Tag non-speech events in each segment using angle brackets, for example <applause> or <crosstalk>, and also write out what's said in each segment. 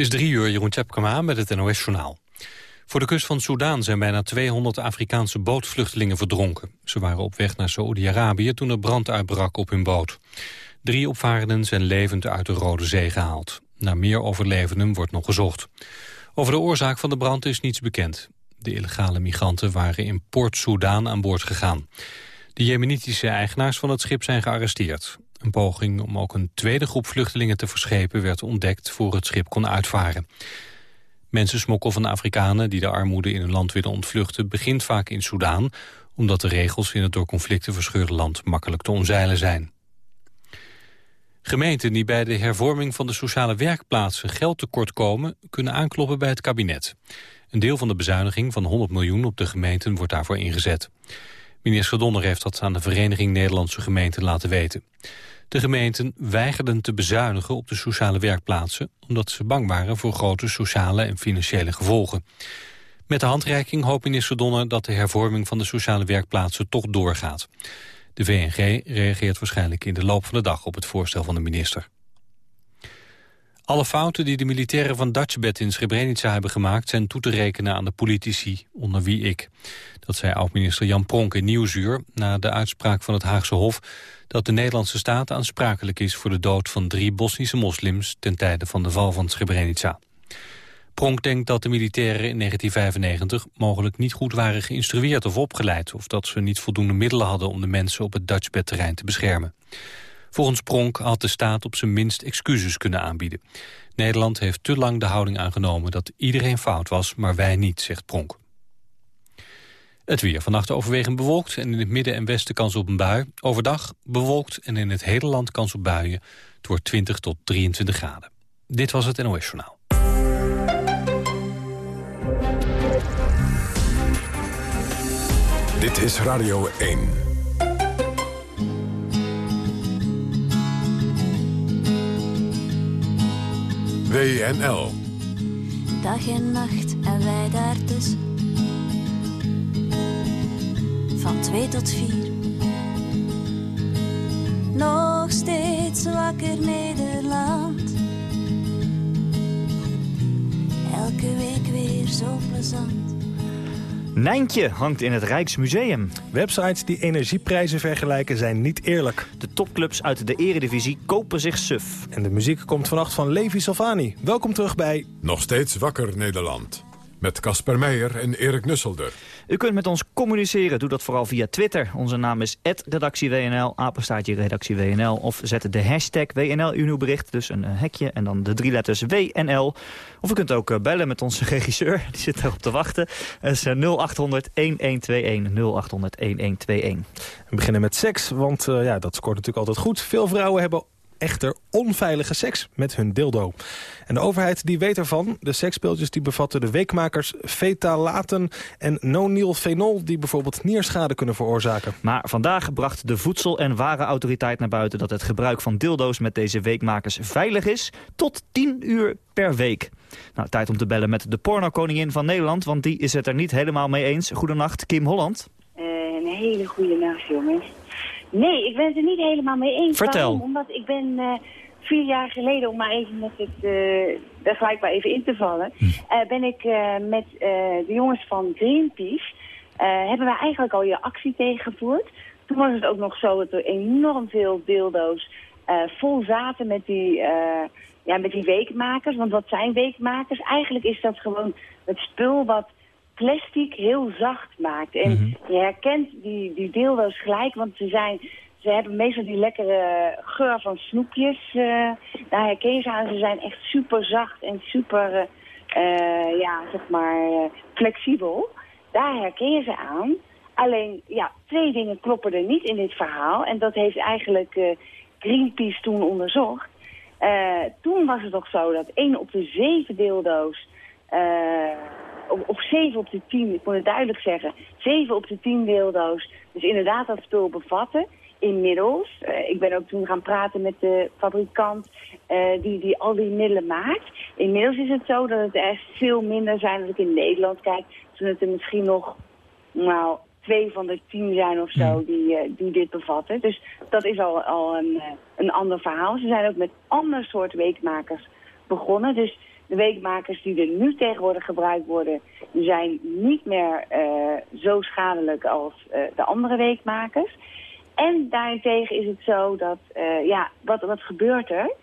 Is drie uur, Jeroen Tjepkema met het NOS-journaal. Voor de kust van Soudaan zijn bijna 200 Afrikaanse bootvluchtelingen verdronken. Ze waren op weg naar Saoedi-Arabië toen er brand uitbrak op hun boot. Drie opvarenden zijn levend uit de Rode Zee gehaald. Naar meer overlevenden wordt nog gezocht. Over de oorzaak van de brand is niets bekend. De illegale migranten waren in Port Soudaan aan boord gegaan. De jemenitische eigenaars van het schip zijn gearresteerd. Een poging om ook een tweede groep vluchtelingen te verschepen werd ontdekt voor het schip kon uitvaren. Mensensmokkel van Afrikanen die de armoede in hun land willen ontvluchten begint vaak in Soudaan, omdat de regels in het door conflicten verscheurde land makkelijk te omzeilen zijn. Gemeenten die bij de hervorming van de sociale werkplaatsen geld tekort komen, kunnen aankloppen bij het kabinet. Een deel van de bezuiniging van 100 miljoen op de gemeenten wordt daarvoor ingezet. Minister Donner heeft dat aan de Vereniging Nederlandse Gemeenten laten weten. De gemeenten weigerden te bezuinigen op de sociale werkplaatsen... omdat ze bang waren voor grote sociale en financiële gevolgen. Met de handreiking hoopt minister Donner dat de hervorming van de sociale werkplaatsen toch doorgaat. De VNG reageert waarschijnlijk in de loop van de dag op het voorstel van de minister. Alle fouten die de militairen van Dutchbed in Srebrenica hebben gemaakt... zijn toe te rekenen aan de politici, onder wie ik. Dat zei oud-minister Jan Pronk in Nieuwsuur... na de uitspraak van het Haagse Hof... dat de Nederlandse staat aansprakelijk is voor de dood van drie Bosnische moslims... ten tijde van de val van Srebrenica. Pronk denkt dat de militairen in 1995 mogelijk niet goed waren geïnstrueerd of opgeleid... of dat ze niet voldoende middelen hadden om de mensen op het Dutchbed-terrein te beschermen. Volgens Pronk had de staat op zijn minst excuses kunnen aanbieden. Nederland heeft te lang de houding aangenomen dat iedereen fout was, maar wij niet, zegt Pronk. Het weer. Vannacht overwegend bewolkt en in het midden en westen kans op een bui. Overdag bewolkt en in het hele land kans op buien. Het wordt 20 tot 23 graden. Dit was het NOS Journaal. Dit is Radio 1. WNL. Dag en nacht en wij daartussen. Van twee tot vier. Nog steeds wakker Nederland. Elke week weer zo plezant. Nijntje hangt in het Rijksmuseum. Websites die energieprijzen vergelijken zijn niet eerlijk. De topclubs uit de eredivisie kopen zich suf. En de muziek komt vannacht van Levi Salvani. Welkom terug bij... Nog steeds wakker Nederland. Met Casper Meijer en Erik Nusselder. U kunt met ons communiceren. Doe dat vooral via Twitter. Onze naam is redactieWNL, apenstaartje redactieWNL. Of zet de hashtag WNL in uw bericht. Dus een hekje en dan de drie letters WNL. Of u kunt ook eh, bellen met onze <laughs> regisseur. Die zit daarop te wachten. Dat is 0800 1121. 0800 1121. We beginnen met seks, want uh, ja, dat scoort natuurlijk altijd goed. Veel vrouwen hebben echter onveilige seks met hun dildo. En de overheid die weet ervan. De seksspeeltjes die bevatten de weekmakers fetalaten en nonylfenol... die bijvoorbeeld nierschade kunnen veroorzaken. Maar vandaag bracht de Voedsel- en Warenautoriteit naar buiten... dat het gebruik van dildo's met deze weekmakers veilig is... tot 10 uur per week. Nou, tijd om te bellen met de pornokoningin van Nederland... want die is het er niet helemaal mee eens. Goedenacht, Kim Holland. Uh, een hele goede nacht, jongens. Nee, ik ben het er niet helemaal mee eens. Vertel. Waarom? Omdat ik ben uh, vier jaar geleden, om maar even met het, uh, daar gelijk maar even in te vallen, uh, ben ik met de jongens van Greenpeace, hebben we eigenlijk al je actie tegengevoerd. Toen was het ook nog zo dat er enorm veel dildo's vol zaten met die, ja, met die weekmakers. Want wat zijn weekmakers? Eigenlijk is dat gewoon het spul wat plastic heel zacht maakt. En Mhm. je herkent die, die dildo's gelijk, want ze, zijn, ze hebben meestal die lekkere geur van snoepjes. eh, daar herken je ze aan. Ze zijn echt super zacht en super, eh, ja, zeg maar, eh, flexibel. Daar herken je ze aan. Alleen, ja, twee dingen kloppen er niet in dit verhaal. En dat heeft eigenlijk Greenpeace toen onderzocht. Toen was het nog zo dat één op de zeven eh, op, op 7 op de 10, ik moet het duidelijk zeggen, 7 op de 10 dildo's dus inderdaad dat spul bevatten. Inmiddels, eh, ik ben ook toen gaan praten met de fabrikant eh, die, die al die middelen maakt. Inmiddels is het zo dat het echt veel minder zijn als ik in Nederland kijk. Toen het er misschien nog, nou, twee van de tien zijn of zo die, eh, die dit bevatten. Dus dat is al, al een, een ander verhaal. Ze zijn ook met ander soort weekmakers begonnen. Dus de weekmakers die er nu tegenwoordig gebruikt worden, zijn niet meer uh, zo schadelijk als uh, de andere weekmakers. En daarentegen is het zo dat, uh, ja, wat, wat gebeurt er?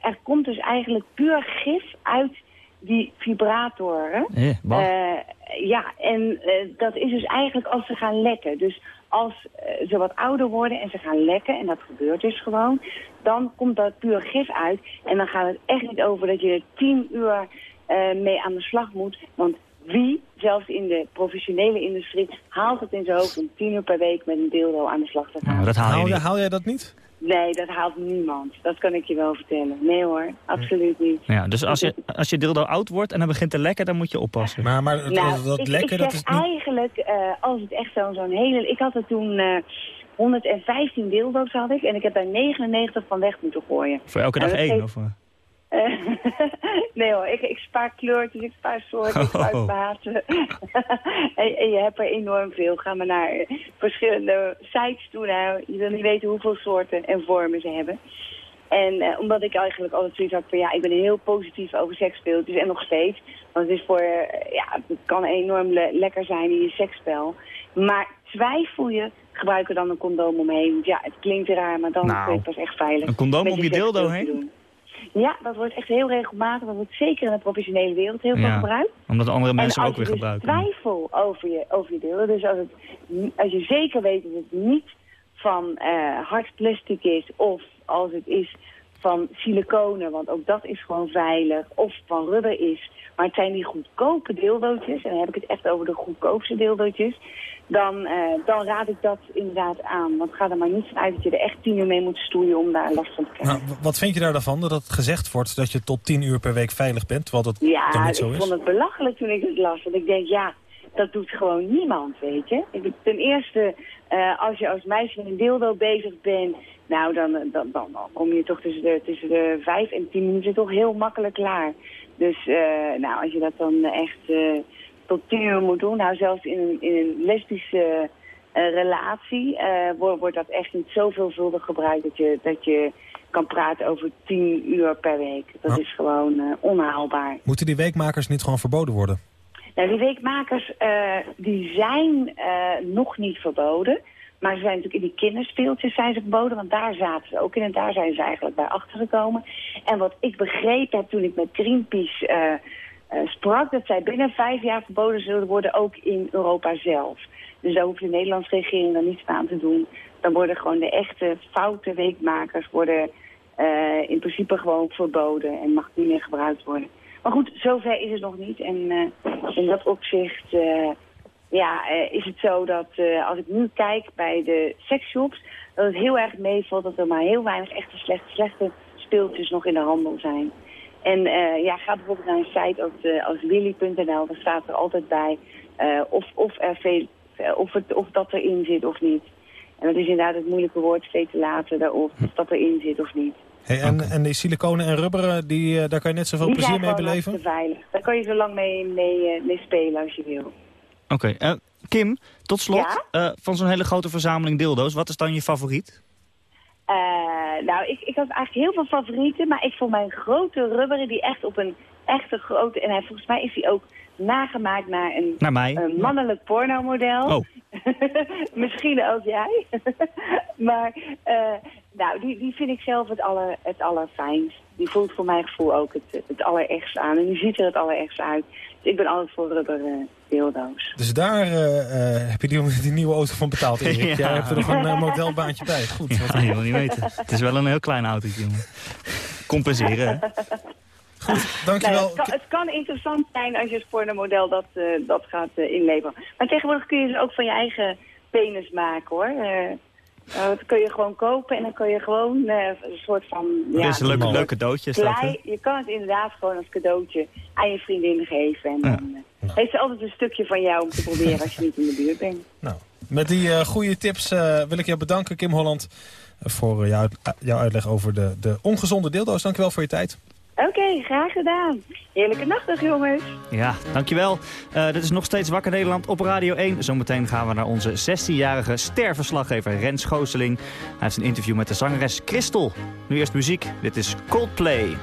er komt dus eigenlijk puur gif uit die vibratoren. Eh, ja, en dat is dus eigenlijk als ze gaan lekken. Dus als ze wat ouder worden en ze gaan lekken, en dat gebeurt dus gewoon, dan komt dat puur gif uit. En dan gaat het echt niet over dat je er tien uur uh, mee aan de slag moet. Want wie, zelfs in de professionele industrie, haalt het in zijn hoofd om tien uur per week met een dildo aan de slag te gaan? Nou, dat haal, je haal jij dat niet? Nee, dat haalt niemand. Dat kan ik je wel vertellen. Nee hoor, absoluut niet. Ja, dus als je, als je dildo oud wordt en dan begint te lekken, dan moet je oppassen. Maar, maar nou, dat, ik, lekken, ik dat is niet... eigenlijk, uh, als het echt zo'n zo'n hele... Ik had er toen... Uh, 115 dildo's had ik en ik heb daar 99 van weg moeten gooien. Voor elke dag één? Of? <laughs> nee hoor, ik, ik, spaar kleurtjes, ik spaar soorten, ik spaar oh. maten. <laughs> en, en, je hebt er enorm veel. Ga maar naar verschillende sites toe. Nou, je wil niet weten hoeveel soorten en vormen ze hebben. En uh, omdat ik eigenlijk altijd zoiets had van ja, ik ben heel positief over seksspeeltjes en nog steeds. Want het is voor, uh, ja, het kan enorm le lekker zijn in je seksspel. Maar twijfel je, gebruik er dan een condoom omheen. Want ja, het klinkt raar, maar dan nou, ben je pas echt veilig. Een condoom om je dildo heen? Ja, dat wordt echt heel regelmatig. Dat wordt zeker in de professionele wereld heel veel gebruikt. Omdat andere mensen ook weer dus gebruiken. twijfel over je, over je deel. Dus als, het, als je zeker weet dat het niet van uh, hard plastic is... of als het is van siliconen, want ook dat is gewoon veilig... of van rubber is... maar het zijn die goedkope deeldootjes... en dan heb ik het echt over de goedkoopste deeldootjes dan, uh, dan raad ik dat inderdaad aan. Want ga er maar niet vanuit dat je er echt tien uur mee moet stoeien om daar last van te krijgen. Nou, wat vind je daar dan van, dat het gezegd wordt dat je tot tien uur per week veilig bent? Terwijl dat ja, dan niet zo is? ik vond het belachelijk toen ik het las. Want ik denk, ja, dat doet gewoon niemand, weet je. Ik, ten eerste, uh, als je als meisje met een dildo bezig bent... nou, dan, dan, dan, dan kom je toch tussen de, tussen de vijf en tien minuten toch heel makkelijk klaar. Dus uh, nou, als je dat dan echt tot tien uur moet doen. Nou, zelfs in een, in een lesbische uh, relatie uh, wordt, wordt dat echt niet zo veelvuldig gebruikt dat je, dat je kan praten over tien uur per week. Dat is gewoon uh, onhaalbaar. Moeten die weekmakers niet gewoon verboden worden? Nou, die weekmakers die zijn nog niet verboden. Maar ze zijn natuurlijk in die kinderspeeltjes zijn ze verboden, want daar zaten ze ook in. En daar zijn ze eigenlijk bij achtergekomen. En wat ik begrepen heb toen ik met Greenpeace uh, sprak dat zij binnen vijf jaar verboden zullen worden, ook in Europa zelf. Dus daar hoeft de Nederlandse regering dan niets aan te doen. Dan worden gewoon de echte foute weekmakers worden uh, in principe gewoon verboden en mag niet meer gebruikt worden. Maar goed, zover is het nog niet. En uh, in dat opzicht ja, is het zo dat als ik nu kijk bij de seksshops... dat het heel erg meevalt dat er maar heel weinig echte slechte, slechte speeltjes nog in de handel zijn. En uh, ja, ga bijvoorbeeld naar een site als, uh, als willy.nl. Daar staat er altijd bij uh, of, of, er veel, of, het, of dat erin zit of niet. En dat is inderdaad het moeilijke woord steeds later daarop. Of dat erin zit of niet. Hey, en, en die siliconen en rubberen, die, daar kan je net zoveel die plezier mee beleven? Die zijn veilig. Daar kan je zo lang mee, mee, mee spelen als je wil. Oké. Okay. Kim, tot slot, ja? van zo'n hele grote verzameling dildo's, wat is dan je favoriet? Uh, nou, ik, ik had eigenlijk heel veel favorieten, maar ik vond mijn grote rubberen die echt op een echte grote... En hij, volgens mij is hij ook nagemaakt naar een, naar mij. een mannelijk pornomodel. Oh. <laughs> Misschien ook jij. <laughs> maar uh, nou, die, die vind ik zelf het, aller, het allerfijnst. Die voelt voor mijn gevoel ook het, het allerergst aan. En die ziet er het allerergst uit. Dus ik ben altijd voor rubber uh, dildo's. Dus daar uh, heb je die, <laughs> die, nieuwe auto van betaald, Erik. ja. Jij hebt er nog een modelbaantje bij. Goed. Wat ja, je wil niet weten. Het is wel een heel klein autootje, jongen. Compenseren, hè? Goed, dankjewel. Nou, het, kan, het, kan, interessant zijn als je het voor een model dat, uh, dat gaat uh, inleveren. Maar tegenwoordig kun je dus ook van je eigen penis maken, hoor. Uh, dat kun je gewoon kopen en dan kun je gewoon een soort van... Ja, dat is een leuke, leuk cadeautje. Klei, je kan het inderdaad gewoon als cadeautje aan je vriendin geven. En dan ja. heeft ze altijd een stukje van jou om te proberen als je niet in de buurt bent. Nou, met die uh, goede tips uh, wil ik je bedanken, Kim Holland... voor uh, jouw uitleg over de, de ongezonde dildo's. Dankjewel voor je tijd. Oké, graag gedaan. Heerlijke nachtdag, jongens. Ja, dankjewel. Uh, dit is nog steeds Wakker Nederland op Radio 1. Zometeen gaan we naar onze 16-jarige sterverslaggever Rens Gooseling. Hij heeft een interview met de zangeres Christel. Nu eerst muziek. Dit is Coldplay. I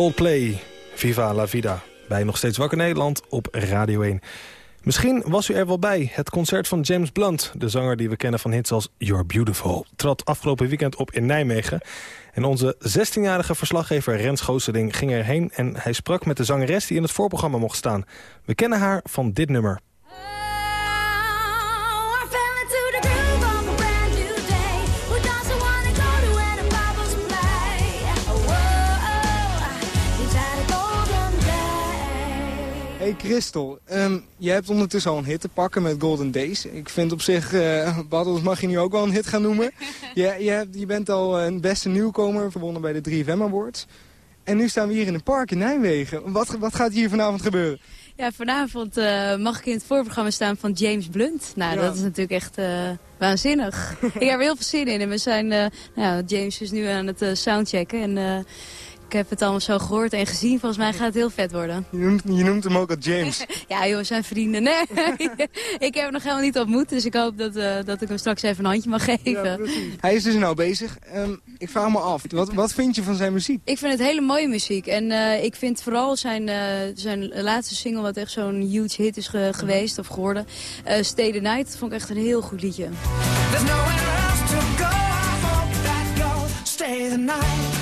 Coldplay, Viva la Vida. Bij Nog Steeds Wakker Nederland op Radio 1. Misschien was u er wel bij. Het concert van James Blunt, de zanger die we kennen van hits als You're Beautiful... trad afgelopen weekend op in Nijmegen. En onze 16-jarige verslaggever Rens Gooseling ging erheen... en hij sprak met de zangeres die in het voorprogramma mocht staan. We kennen haar van dit nummer. Hey Christel, ehm, je hebt ondertussen al een hit te pakken met Golden Days. Ik vind op zich, eh Battles mag je nu ook wel een hit gaan noemen. <laughs> je, je, hebt, je bent al een beste nieuwkomer, verbonden bij de 3FM Awards. En nu staan we hier in een park in Nijmegen. Wat, wat gaat hier vanavond gebeuren? Ja, vanavond eh, mag ik in het voorprogramma staan van James Blunt. Nou, Ja. dat is natuurlijk echt eh, waanzinnig. <laughs> ik heb er heel veel zin in. En we zijn, eh, nou, ja, James is nu aan het eh, soundchecken. En eh, ik heb het allemaal zo gehoord en gezien. Volgens mij gaat het heel vet worden. Je noemt, je noemt hem ook al James. <laughs> Ja, joh, zijn vrienden. Nee, <laughs> ik heb hem nog helemaal niet ontmoet. Dus ik hoop dat, eh, dat ik hem straks even een handje mag geven. Hij is dus nou bezig. Ehm, ik vraag me af, wat, wat vind je van zijn muziek? Ik vind het hele mooie muziek. En eh, ik vind vooral zijn, eh, zijn laatste single, wat echt zo'n huge hit is ge- geweest of geworden. eh Stay the Night, dat vond ik echt een heel goed liedje. There's nowhere else to go. I hope that you'll stay the night.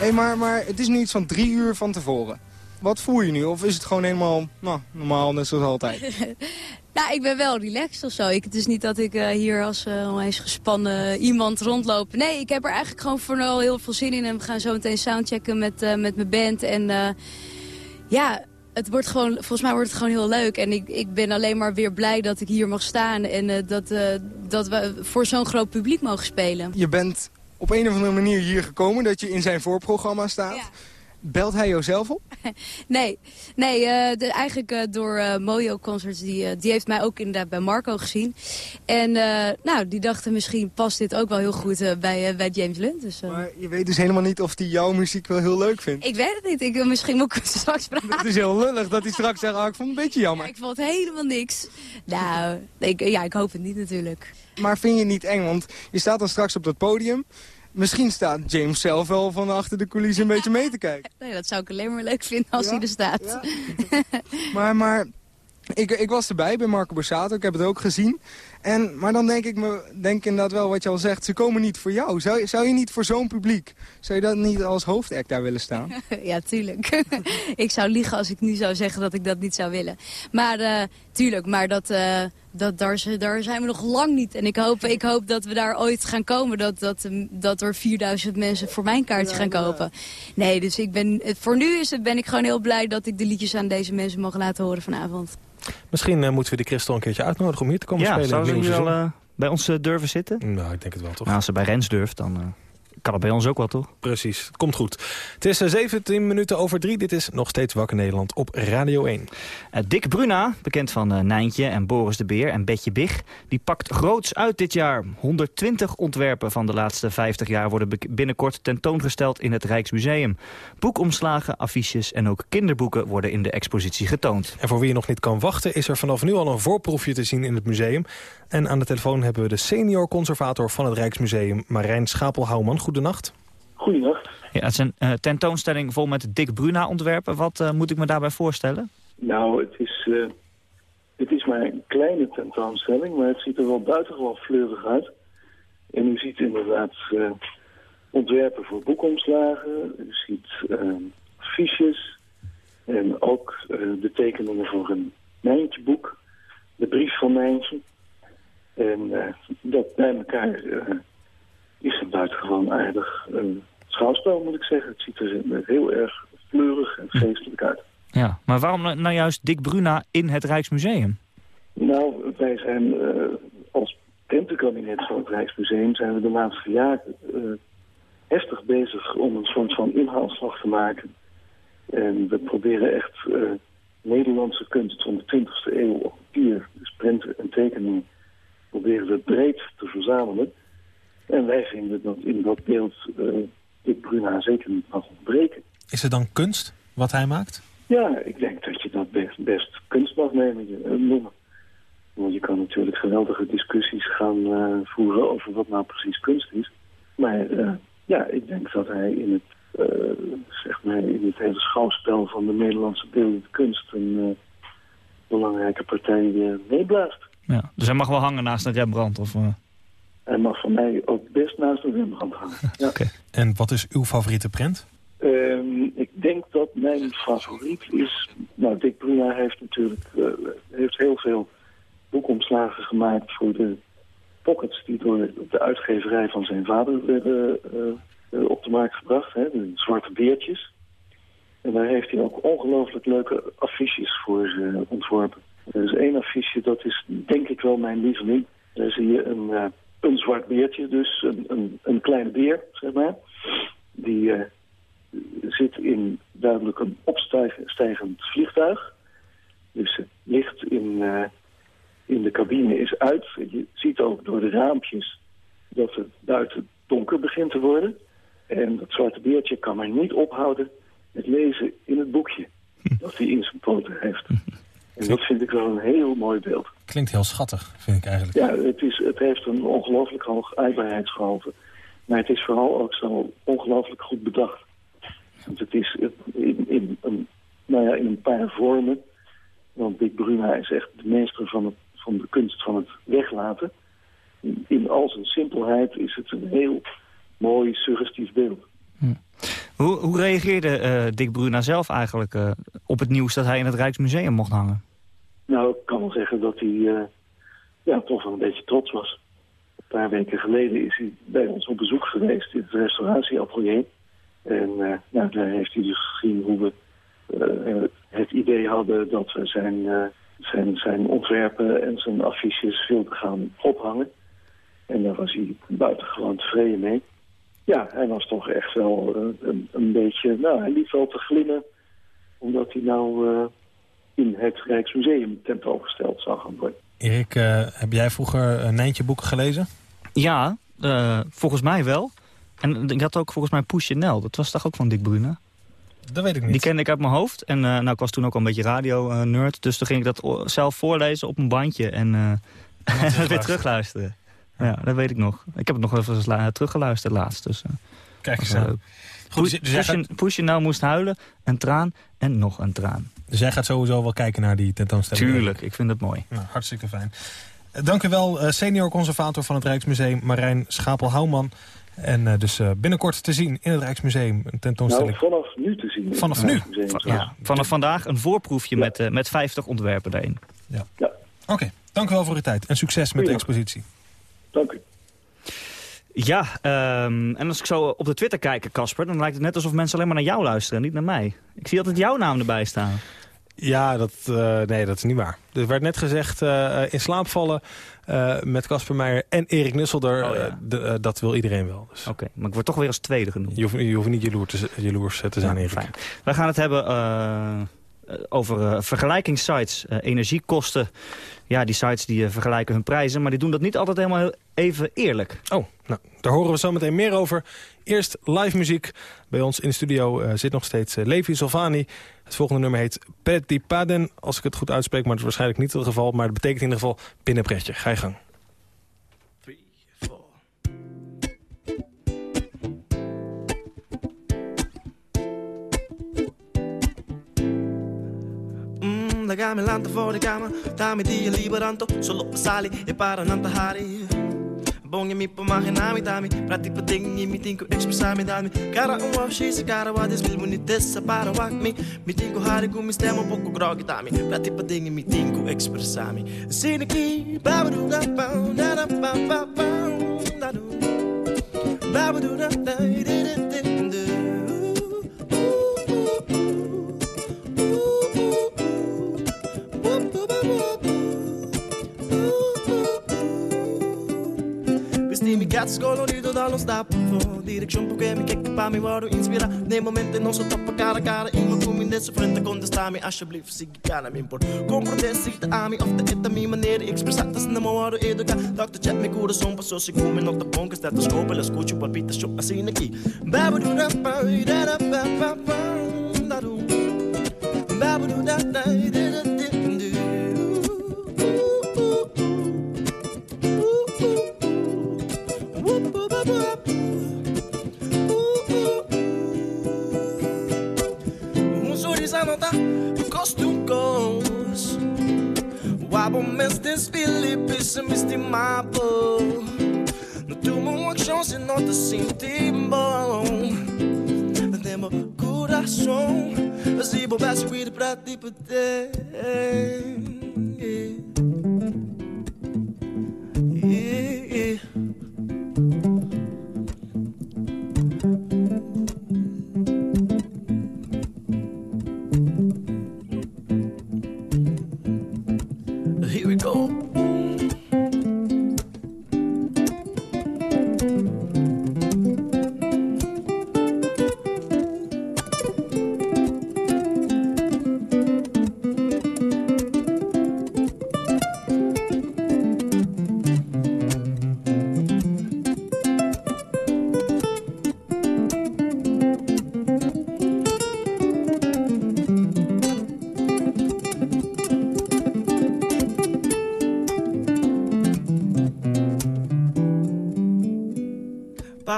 Hey, maar, maar het is nu iets van drie uur van tevoren. Wat voel je nu? Of is het gewoon helemaal nou, normaal, net zoals altijd? <laughs> Nou, ik ben wel relaxed of zo. Ik, het is niet dat ik eh, hier als uh, onwijs gespannen iemand rondloop. Nee, ik heb er eigenlijk gewoon vooral heel veel zin in. En we gaan zo meteen soundchecken met, eh, met mijn band. En ja, het wordt gewoon, volgens mij wordt het gewoon heel leuk. En ik, ik ben alleen maar weer blij dat ik hier mag staan. En dat, dat we voor zo'n groot publiek mogen spelen. Je bent op een of andere manier hier gekomen, dat je in zijn voorprogramma staat. Belt hij jou zelf op? <laughs> Nee, nee eh, de, eigenlijk eh, door eh, Mojo Concerts, die, die heeft mij ook inderdaad bij Marco gezien. En nou, die dachten misschien past dit ook wel heel goed bij, bij James Lund. Dus, Maar je weet dus helemaal niet of hij jouw muziek wel heel leuk vindt. ik weet het niet, ik, misschien moet ik het straks Het vragen. is heel lullig dat hij straks zegt, ah, ik vond het een beetje jammer. Ik vond helemaal niks. Nou, ik, ja, ik hoop het niet natuurlijk. Maar vind je het niet eng? Want je staat dan straks op dat podium. Misschien staat James zelf wel van achter de coulissen een <laughs> beetje mee te kijken. Nee, dat zou ik alleen maar leuk vinden als Ja? hij er staat. Ja. <laughs> Maar, maar ik, ik was erbij bij Marco Borsato, ik heb het ook gezien. En, maar dan denk ik, me, denk inderdaad wel wat je al zegt, ze komen niet voor jou. Zou, zou je niet voor zo'n publiek, zou je dat niet als hoofdact daar willen staan? <laughs> Ja, tuurlijk. ik zou liegen als ik nu zou zeggen dat ik dat niet zou willen. Maar eh, tuurlijk, maar dat, eh, dat, daar, zijn we nog lang niet. En ik hoop, ik hoop dat we daar ooit gaan komen. Dat, dat, eh, dat er 4000 mensen voor mijn kaartje gaan kopen. Nee, dus ik ben, eh, voor nu is het, ben ik gewoon heel blij dat ik de liedjes aan deze mensen mag laten horen vanavond. Misschien eh, moeten we de Christel een keertje uitnodigen om hier te komen Ja, spelen in zou ze wel eh, bij ons durven zitten? Nou, ik denk het wel, toch? Nou, als ze bij Rens durft, dan eh, kan het bij ons ook wel, toch? Precies, het komt goed. Het is eh, 17 minuten over drie. Dit is nog steeds Wakker Nederland op Radio 1. Eh, Dick Bruna, bekend van eh, Nijntje en Boris de Beer en Betje Big... die pakt groots uit dit jaar. 120 ontwerpen van de laatste 50 jaar worden binnenkort tentoongesteld in het Rijksmuseum. Boekomslagen, affiches en ook kinderboeken worden in de expositie getoond. En voor wie je nog niet kan wachten... is er vanaf nu al een voorproefje te zien in het museum. En aan de telefoon hebben we de senior conservator van het Rijksmuseum... Marijn Schapel-Houwman. Goedenacht. Goedenacht. Ja, het is een eh, tentoonstelling vol met Dick Bruna ontwerpen. Wat eh, moet ik me daarbij voorstellen? Nou, het is, eh, het is maar een kleine tentoonstelling, maar het ziet er wel buitengewoon fleurig uit. En u ziet inderdaad eh, ontwerpen voor boekomslagen, u ziet fiches en ook eh, de tekeningen voor een Nijntje-boek, de brief van Nijntje. En eh, dat bij elkaar eh, is een buitengewoon aardig schouwspel, moet ik zeggen. Het ziet er heel erg fleurig en feestelijk uit. Ja, maar waarom nou nou juist Dick Bruna in het Rijksmuseum? Nou, wij zijn eh, als tentenkabinet van het Rijksmuseum zijn we de laatste jaren eh, heftig bezig om een soort van inhaalslag te maken. En we proberen echt eh, Nederlandse kunst van de 20e eeuw op papier, dus prenten en tekeningen, proberen we breed te verzamelen. En wij vinden dat in dat beeld eh Dick Bruna zeker niet mag ontbreken. Is het dan kunst wat hij maakt? Ja, ik denk dat je dat best, best kunst mag nemen, eh, noemen. Want je kan natuurlijk geweldige discussies gaan eh, voeren over wat nou precies kunst is. Maar eh, ja, ik denk dat hij in het, eh, zeg maar in het hele schouwspel van de Nederlandse beeldende kunst een eh, belangrijke partij meeblaast. Ja, dus hij mag wel hangen naast een Rembrandt? Of, eh, Hij mag van mij ook best naast een Rembrandt hangen. <laughs> Ja. En wat is uw favoriete prent? Ehm, ik denk dat mijn favoriet is... Nou, Dick Bruna heeft natuurlijk eh, heeft heel veel boekomslagen gemaakt voor de pockets... die door de uitgeverij van zijn vader werden eh, eh, op de markt gebracht. Hè, de zwarte beertjes. En daar heeft hij ook ongelooflijk leuke affiches voor ontworpen. Er is één affiche, dat is denk ik wel mijn lieveling. Daar zie je een, eh, een zwart beertje, dus een, een, een kleine beer, zeg maar. Die... eh, zit in duidelijk een opstijgend vliegtuig. Dus het licht in, eh, in de cabine is uit. Je ziet ook door de raampjes dat het buiten donker begint te worden. En dat zwarte beertje kan maar niet ophouden met lezen in het boekje dat hij in zijn poten heeft. En dat vind ik wel een heel mooi beeld. Klinkt heel schattig, vind ik eigenlijk. Ja, het, is, het heeft een ongelooflijk hoog aardbaarheidsgehalte. Maar het is vooral ook zo ongelooflijk goed bedacht. Want het is in, in, een, nou ja, in een paar vormen. Want Dick Bruna is echt de meester van, het, van de kunst van het weglaten. In, in al zijn simpelheid is het een heel mooi, suggestief beeld. Hoe, hoe reageerde eh, Dick Bruna zelf eigenlijk eh, op het nieuws dat hij in het Rijksmuseum mocht hangen? Nou, zeggen dat hij eh, ja, toch wel een beetje trots was. Een paar weken geleden is hij bij ons op bezoek geweest in het restauratieatelier. En eh, daar heeft hij dus gezien hoe we eh, het idee hadden dat we zijn, zijn, zijn ontwerpen en zijn affiches wilden gaan ophangen. En daar was hij buitengewoon tevreden mee. Ja, hij was toch echt wel een, een beetje... Nou, hij liep wel te glimmen, omdat hij nou in het Rijksmuseum tentoongesteld zou gaan worden. Erik, eh, heb jij vroeger een Nijntje boeken gelezen? Ja, eh, volgens mij wel. En ik had ook volgens mij Poes Chanel. Dat was toch ook van Dick Bruna? Dat weet ik niet. Die kende ik uit mijn hoofd. En eh, nou, ik was toen ook al een beetje radio-nerd. dus toen ging ik dat zelf voorlezen op een bandje. En eh, <laughs> weer terugluisteren. Ja, dat weet ik nog. Ik heb het nog even eens la- teruggeluisterd laatst. Dus, eh, Kijk eens aan. Goed, dus, Poes- jij gaat, Poes- Poes Chanel moest huilen, een traan en nog een traan. Dus jij gaat sowieso wel kijken naar die tentoonstelling? Tuurlijk, ik vind het mooi. Nou, hartstikke fijn. Eh, Dank u wel, eh, senior conservator van het Rijksmuseum, Marijn Schapel-Houwman. En eh, dus eh, binnenkort te zien in het Rijksmuseum, een Nou, tentoonstelling. vanaf nu te zien. Vanaf nu? Ja, vanaf vandaag een voorproefje met, met 50 ontwerpen erin. Oké, dank u wel voor uw tijd en succes met de expositie. Dank u. Ja, ehm, en als ik zo op de Twitter kijk, Casper... dan lijkt het net alsof mensen alleen maar naar jou luisteren en niet naar mij. Ik zie altijd jouw naam erbij staan. Ja, dat, eh, nee, dat is niet waar. Er werd net gezegd eh, in slaap vallen eh, met Casper Meijer en Erik Nusselder. Oh, ja. eh, de- eh, dat wil iedereen wel. Dus Oké, maar ik word toch weer als tweede genoemd. je, hoeft, je hoeft niet jaloers te, jaloers te zijn, Ja, Erik. fijn. We gaan het hebben eh, eh, over eh, vergelijkingssites, eh, energiekosten. Ja, die sites die eh, vergelijken hun prijzen, maar die doen dat niet altijd helemaal even eerlijk. Oh, nou, daar horen we zo meteen meer over. Eerst live muziek. Bij ons in de studio eh, zit nog steeds eh, Levi Solvani. Het volgende nummer heet Petit Paden, als ik het goed uitspreek. Maar dat is waarschijnlijk niet het geval. Maar het betekent in ieder geval pinnenpretje. Ga je gang. Sali e. Bonje mi pa maginami dami, prati pa dingi mi tinko expressami dami. Cara un wa shisi cara wa des wil niet dessa para wak mi. Mi tinko hari gu mi stemmo poco grogi dami, prati dingi mi tinko expressami. Siniki, babadu da pa, da da pa pa pa, da do. Babadu da Mi cazzo colorito dallo stappo Direction perché mi che pa mi vado inspira. Nei momenti non so troppo cara cara. Iemand kom in deze vrienden contesta me Alsjeblieft, zie ik kan hem import. Comprodes zich de ami of de etta mi manier Ik expressat as nemo wado educa Dr. Chat mi cura son paso si come not the punk Stethoscope la escucho palpita show así aquí. Babadu da pa da da pa pa pa da da da da da da pessimist estimável No uma chance não te senti bom Demo coração Assim vou best cuidar pra ti poder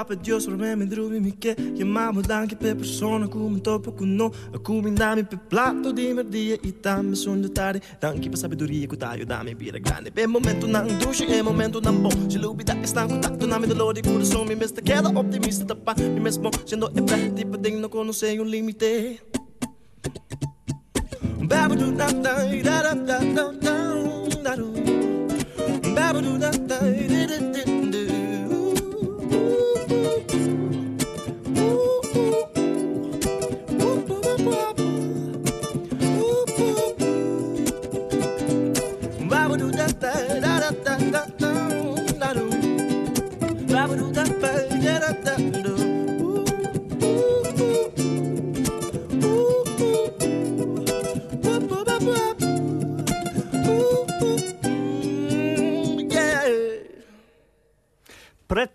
Papa Dios por me druvi mi che Chiamavo danke per persona come topo kuno Come dami per plato di merdia E dami sono tardi Danke per sabedoria que taio dami bira grande. Per momento nang douche e momento nang bom Se lubi da nami de lodi coração Mi queda optimista tapa Mi mesmo sendo e tipo ding no conoce un limite Babadoo da da da da da da da da da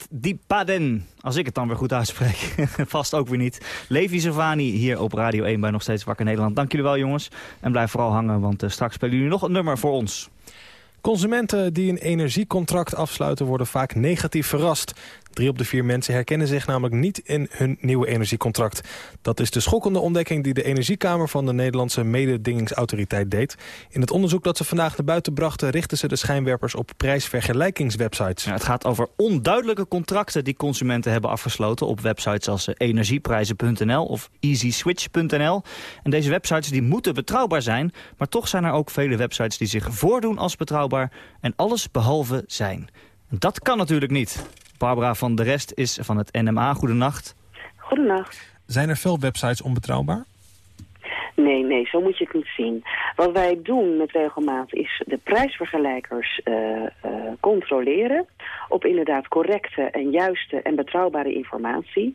Pret di Paden, als ik het dan weer goed uitspreek. <laughs> Vast ook weer niet. Levi Savani hier op Radio 1 bij Nog Steeds Wakker Nederland. Dank jullie wel jongens. En blijf vooral hangen, want eh, straks spelen jullie nog een nummer voor ons. Consumenten die een energiecontract afsluiten worden vaak negatief verrast. Drie op de vier mensen herkennen zich namelijk niet in hun nieuwe energiecontract. Dat is de schokkende ontdekking die de Energiekamer van de Nederlandse Mededingingsautoriteit deed. In het onderzoek dat ze vandaag naar buiten brachten richten ze de schijnwerpers op prijsvergelijkingswebsites. Het gaat over onduidelijke contracten die consumenten hebben afgesloten op websites als eh, energieprijzen.nl of easyswitch.nl. En deze websites die moeten betrouwbaar zijn, maar toch zijn er ook vele websites die zich voordoen als betrouwbaar en alles behalve zijn. Dat kan natuurlijk niet. Barbara van de Rest is van het NMA. Goedenacht. Goedenacht. Zijn er veel websites onbetrouwbaar? Nee, nee, zo moet je het niet zien. Wat wij doen met regelmaat is de prijsvergelijkers eh, eh, controleren op inderdaad correcte en juiste en betrouwbare informatie.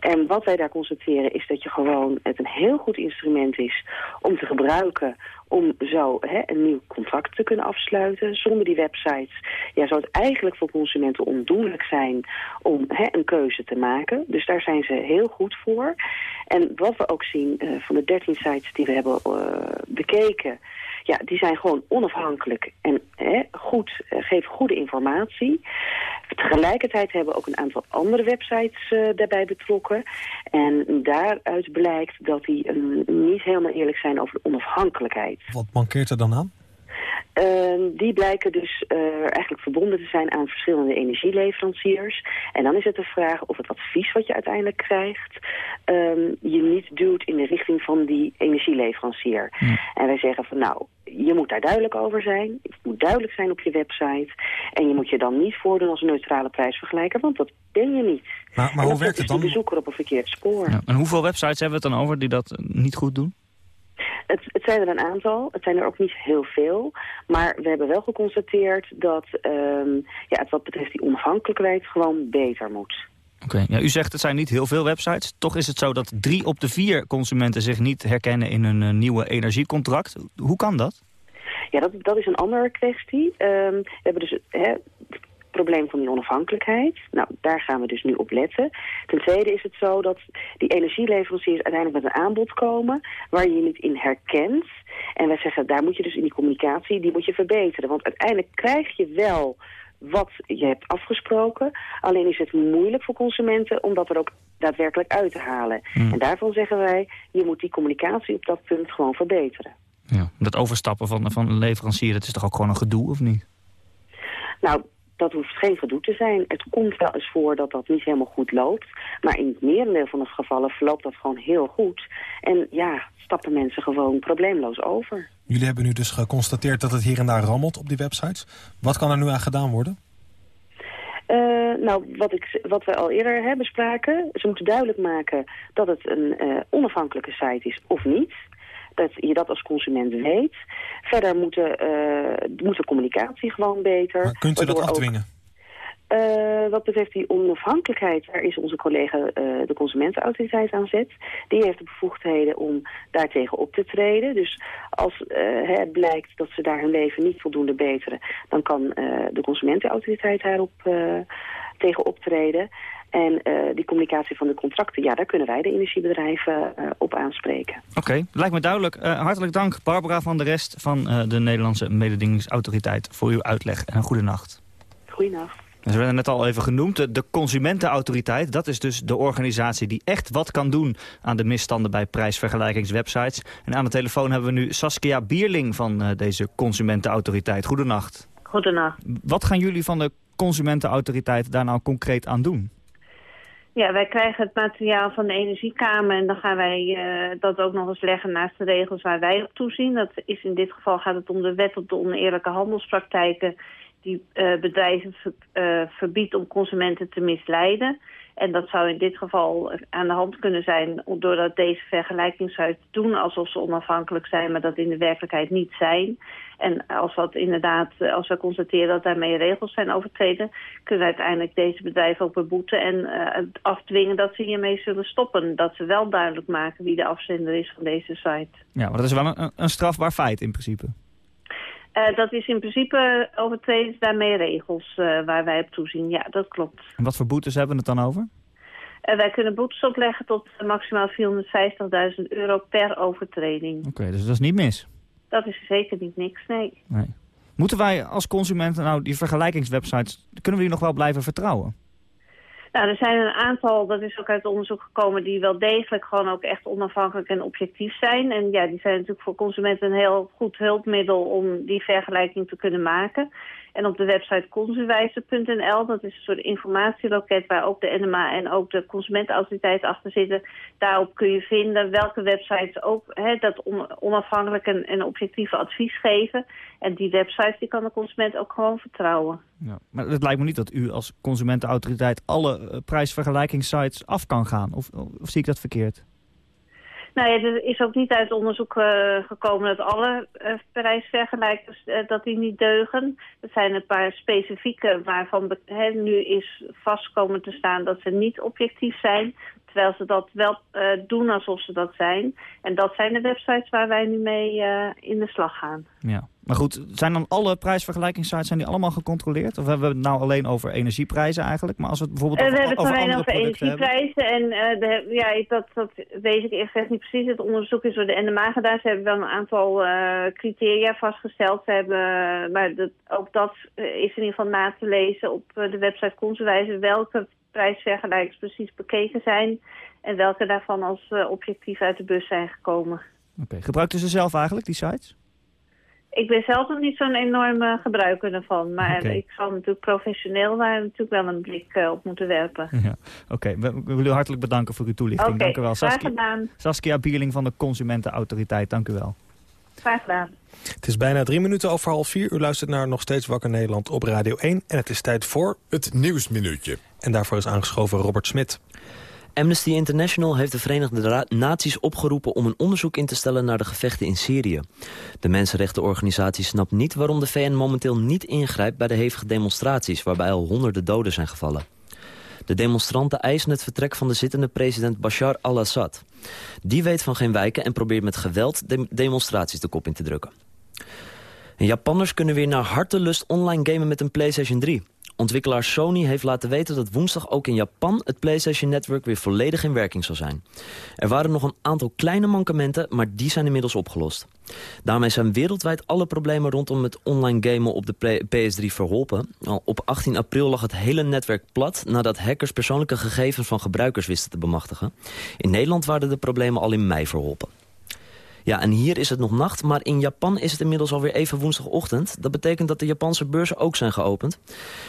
En wat wij daar constateren is dat je gewoon het een heel goed instrument is om te gebruiken om zo hè, een nieuw contract te kunnen afsluiten. Zonder die websites ja, zou het eigenlijk voor consumenten ondoenlijk zijn om hè, een keuze te maken. Dus daar zijn ze heel goed voor. En wat we ook zien eh, van de 13 sites die we hebben eh, bekeken... Ja, die zijn gewoon onafhankelijk en hè, goed, eh, geven goede informatie. Tegelijkertijd hebben ook een aantal andere websites eh, daarbij betrokken. En daaruit blijkt dat die eh, niet helemaal eerlijk zijn over de onafhankelijkheid. Wat mankeert er dan aan? Ehm, die blijken dus eh, eigenlijk verbonden te zijn aan verschillende energieleveranciers. En dan is het de vraag of het advies wat je uiteindelijk krijgt... ehm, je niet duwt in de richting van die energieleverancier. En wij zeggen van nou, je moet daar duidelijk over zijn. Het moet duidelijk zijn op je website. En je moet je dan niet voordoen als een neutrale prijsvergelijker, want dat ben je niet. Maar, maar En hoe werkt het dan? de bezoeker op een verkeerd spoor. Ja. En hoeveel websites hebben we het dan over die dat niet goed doen? Het, het zijn er een aantal. Het zijn er ook niet heel veel. Maar we hebben wel geconstateerd dat ehm, ja, het wat betreft die onafhankelijkheid gewoon beter moet. Oké, ja, u zegt het zijn niet heel veel websites. Toch is het zo dat drie op de vier consumenten zich niet herkennen in hun eh, nieuwe energiecontract. Hoe kan dat? Ja, dat, dat is een andere kwestie. Ehm, we hebben dus probleem van die onafhankelijkheid. Nou, daar gaan we dus nu op letten. Ten tweede is het zo dat die energieleveranciers uiteindelijk met een aanbod komen... waar je je niet in herkent. En wij zeggen, daar moet je dus in die communicatie, die moet je verbeteren. Want uiteindelijk krijg je wel wat je hebt afgesproken. Alleen is het moeilijk voor consumenten om dat er ook daadwerkelijk uit te halen. En daarvan zeggen wij, je moet die communicatie op dat punt gewoon verbeteren. Ja. Dat overstappen van, van een leverancier, dat is toch ook gewoon een gedoe, of niet? Nou, dat hoeft geen gedoe te zijn. Het komt wel eens voor dat dat niet helemaal goed loopt. Maar in het merendeel van de gevallen verloopt dat gewoon heel goed. En ja, stappen mensen gewoon probleemloos over. Jullie hebben nu dus geconstateerd dat het hier en daar rammelt op die websites. Wat kan er nu aan gedaan worden? Eh, nou, wat, ik, wat we al eerder hebben bespraken... ze moeten duidelijk maken dat het een eh, onafhankelijke site is of niet... Dat je dat als consument weet. Verder moet de, eh, moet de communicatie gewoon beter. Maar kunt u dat afdwingen? Eh, wat betreft die onafhankelijkheid, daar is onze collega eh, de Consumentenautoriteit aan zet. Die heeft de bevoegdheden om daartegen op te treden. Dus als het blijkt dat ze daar hun leven niet voldoende beteren... dan kan de Consumentenautoriteit daarop tegen optreden. En eh, die communicatie van de contracten, ja, daar kunnen wij de energiebedrijven eh, op aanspreken. Oké, lijkt me duidelijk. Eh, hartelijk dank, Barbara van de Rest van eh, de Nederlandse Mededingingsautoriteit... voor uw uitleg en een goede nacht. Goeienacht. Ze werden net al even genoemd. De- Consumentenautoriteit, dat is dus de organisatie die echt wat kan doen aan de misstanden bij prijsvergelijkingswebsites. En aan de telefoon hebben we nu Saskia Bierling van eh, deze Consumentenautoriteit. Goedenacht. Goedenacht. Wat gaan jullie van de Consumentenautoriteit daar nou concreet aan doen? Ja, wij krijgen het materiaal van de Energiekamer en dan gaan wij eh, dat ook nog eens leggen naast de regels waar wij op toezien. Dat is in dit geval gaat het om de wet op de oneerlijke handelspraktijken die eh, bedrijven eh, verbiedt om consumenten te misleiden. En dat zou in dit geval aan de hand kunnen zijn doordat deze vergelijkingssites doen alsof ze onafhankelijk zijn, maar dat in de werkelijkheid niet zijn. En als dat inderdaad, als we constateren dat daarmee regels zijn overtreden, kunnen we uiteindelijk deze bedrijven ook beboeten en eh, afdwingen dat ze hiermee zullen stoppen. Dat ze wel duidelijk maken wie de afzender is van deze site. Ja, maar dat is wel een strafbaar feit in principe. Eh, dat is in principe overtreden daarmee regels eh, waar wij op toezien. Ja, dat klopt. En wat voor boetes hebben we het dan over? Eh, wij kunnen boetes opleggen tot maximaal 450.000 euro per overtreding. Oké, dus dat is niet mis. Dat is zeker niet niks, nee. Nee. Moeten wij als consumenten nou die vergelijkingswebsites, kunnen we die nog wel blijven vertrouwen? Nou, er zijn een aantal, dat is ook uit onderzoek gekomen, die wel degelijk gewoon ook echt onafhankelijk en objectief zijn. En ja, die zijn natuurlijk voor consumenten een heel goed hulpmiddel om die vergelijking te kunnen maken. En op de website consumentenwijzer.nl, dat is een soort informatieloket waar ook de NMA en ook de consumentenautoriteit achter zitten. Daarop kun je vinden welke websites ook hè, dat on- onafhankelijk en, en objectieve advies geven. En die websites die kan de consument ook gewoon vertrouwen. Ja. Maar het lijkt me niet dat u als consumentenautoriteit alle eh, prijsvergelijkingssites af kan gaan. Of zie ik dat verkeerd? Nou ja, er is ook niet uit onderzoek eh, gekomen dat alle eh, prijsvergelijkers eh, dat die niet deugen. Er zijn een paar specifieke waarvan nu is vast komen te staan dat ze niet objectief zijn. Terwijl ze dat wel doen alsof ze dat zijn. En dat zijn de websites waar wij nu mee in de slag gaan. Ja. Maar goed, zijn dan alle prijsvergelijkingssites zijn die allemaal gecontroleerd? Of hebben we het nou alleen over energieprijzen eigenlijk? Maar als we het bijvoorbeeld Eh, we over, hebben het over alleen over hebben? energieprijzen. En eh, de, ja, dat, dat weet ik gezegd niet precies. Het onderzoek is door de NMA gedaan. Ze hebben wel een aantal eh, criteria vastgesteld. Ze hebben, maar dat, ook dat is in ieder geval na te lezen op de website Consuwijzer. Welke prijsvergelijkers precies bekeken zijn. En welke daarvan als objectief uit de bus zijn gekomen. Oké. Gebruikt u ze zelf eigenlijk, die sites? Ik ben zelf nog niet zo'n enorme gebruiker ervan. Maar ik zal natuurlijk professioneel daar natuurlijk wel een blik eh, op moeten werpen. Ja. Oké, we, we willen u hartelijk bedanken voor uw toelichting. Dank u wel. graag Saskia, gedaan. Saskia Bierling van de Consumentenautoriteit, dank u wel. Graag gedaan. Het is bijna drie minuten over half vier. U luistert naar Nog Steeds Wakker Nederland op Radio 1. En het is tijd voor... Het Nieuwsminuutje. En daarvoor is aangeschoven Robert Smit. Amnesty International heeft de Verenigde Naties opgeroepen om een onderzoek in te stellen naar de gevechten in Syrië. De mensenrechtenorganisatie snapt niet waarom de VN momenteel niet ingrijpt bij de hevige demonstraties waarbij al honderden doden zijn gevallen. De demonstranten eisen het vertrek van de zittende president Bashar al-Assad. Die weet van geen wijken en probeert met geweld de demonstraties de kop in te drukken. En Japanners kunnen weer naar hartelust online gamen met een PlayStation 3. Ontwikkelaar Sony heeft laten weten dat woensdag ook in Japan het PlayStation Network weer volledig in werking zal zijn. Er waren nog een aantal kleine mankementen, maar die zijn inmiddels opgelost. Daarmee zijn wereldwijd alle problemen rondom het online gamen op de Play- PS3 verholpen. Al op 18 april lag het hele netwerk plat nadat hackers persoonlijke gegevens van gebruikers wisten te bemachtigen. In Nederland waren de problemen al in mei verholpen. Ja, en hier is het nog nacht, maar in Japan is het inmiddels alweer even woensdagochtend. Dat betekent dat de Japanse beurzen ook zijn geopend.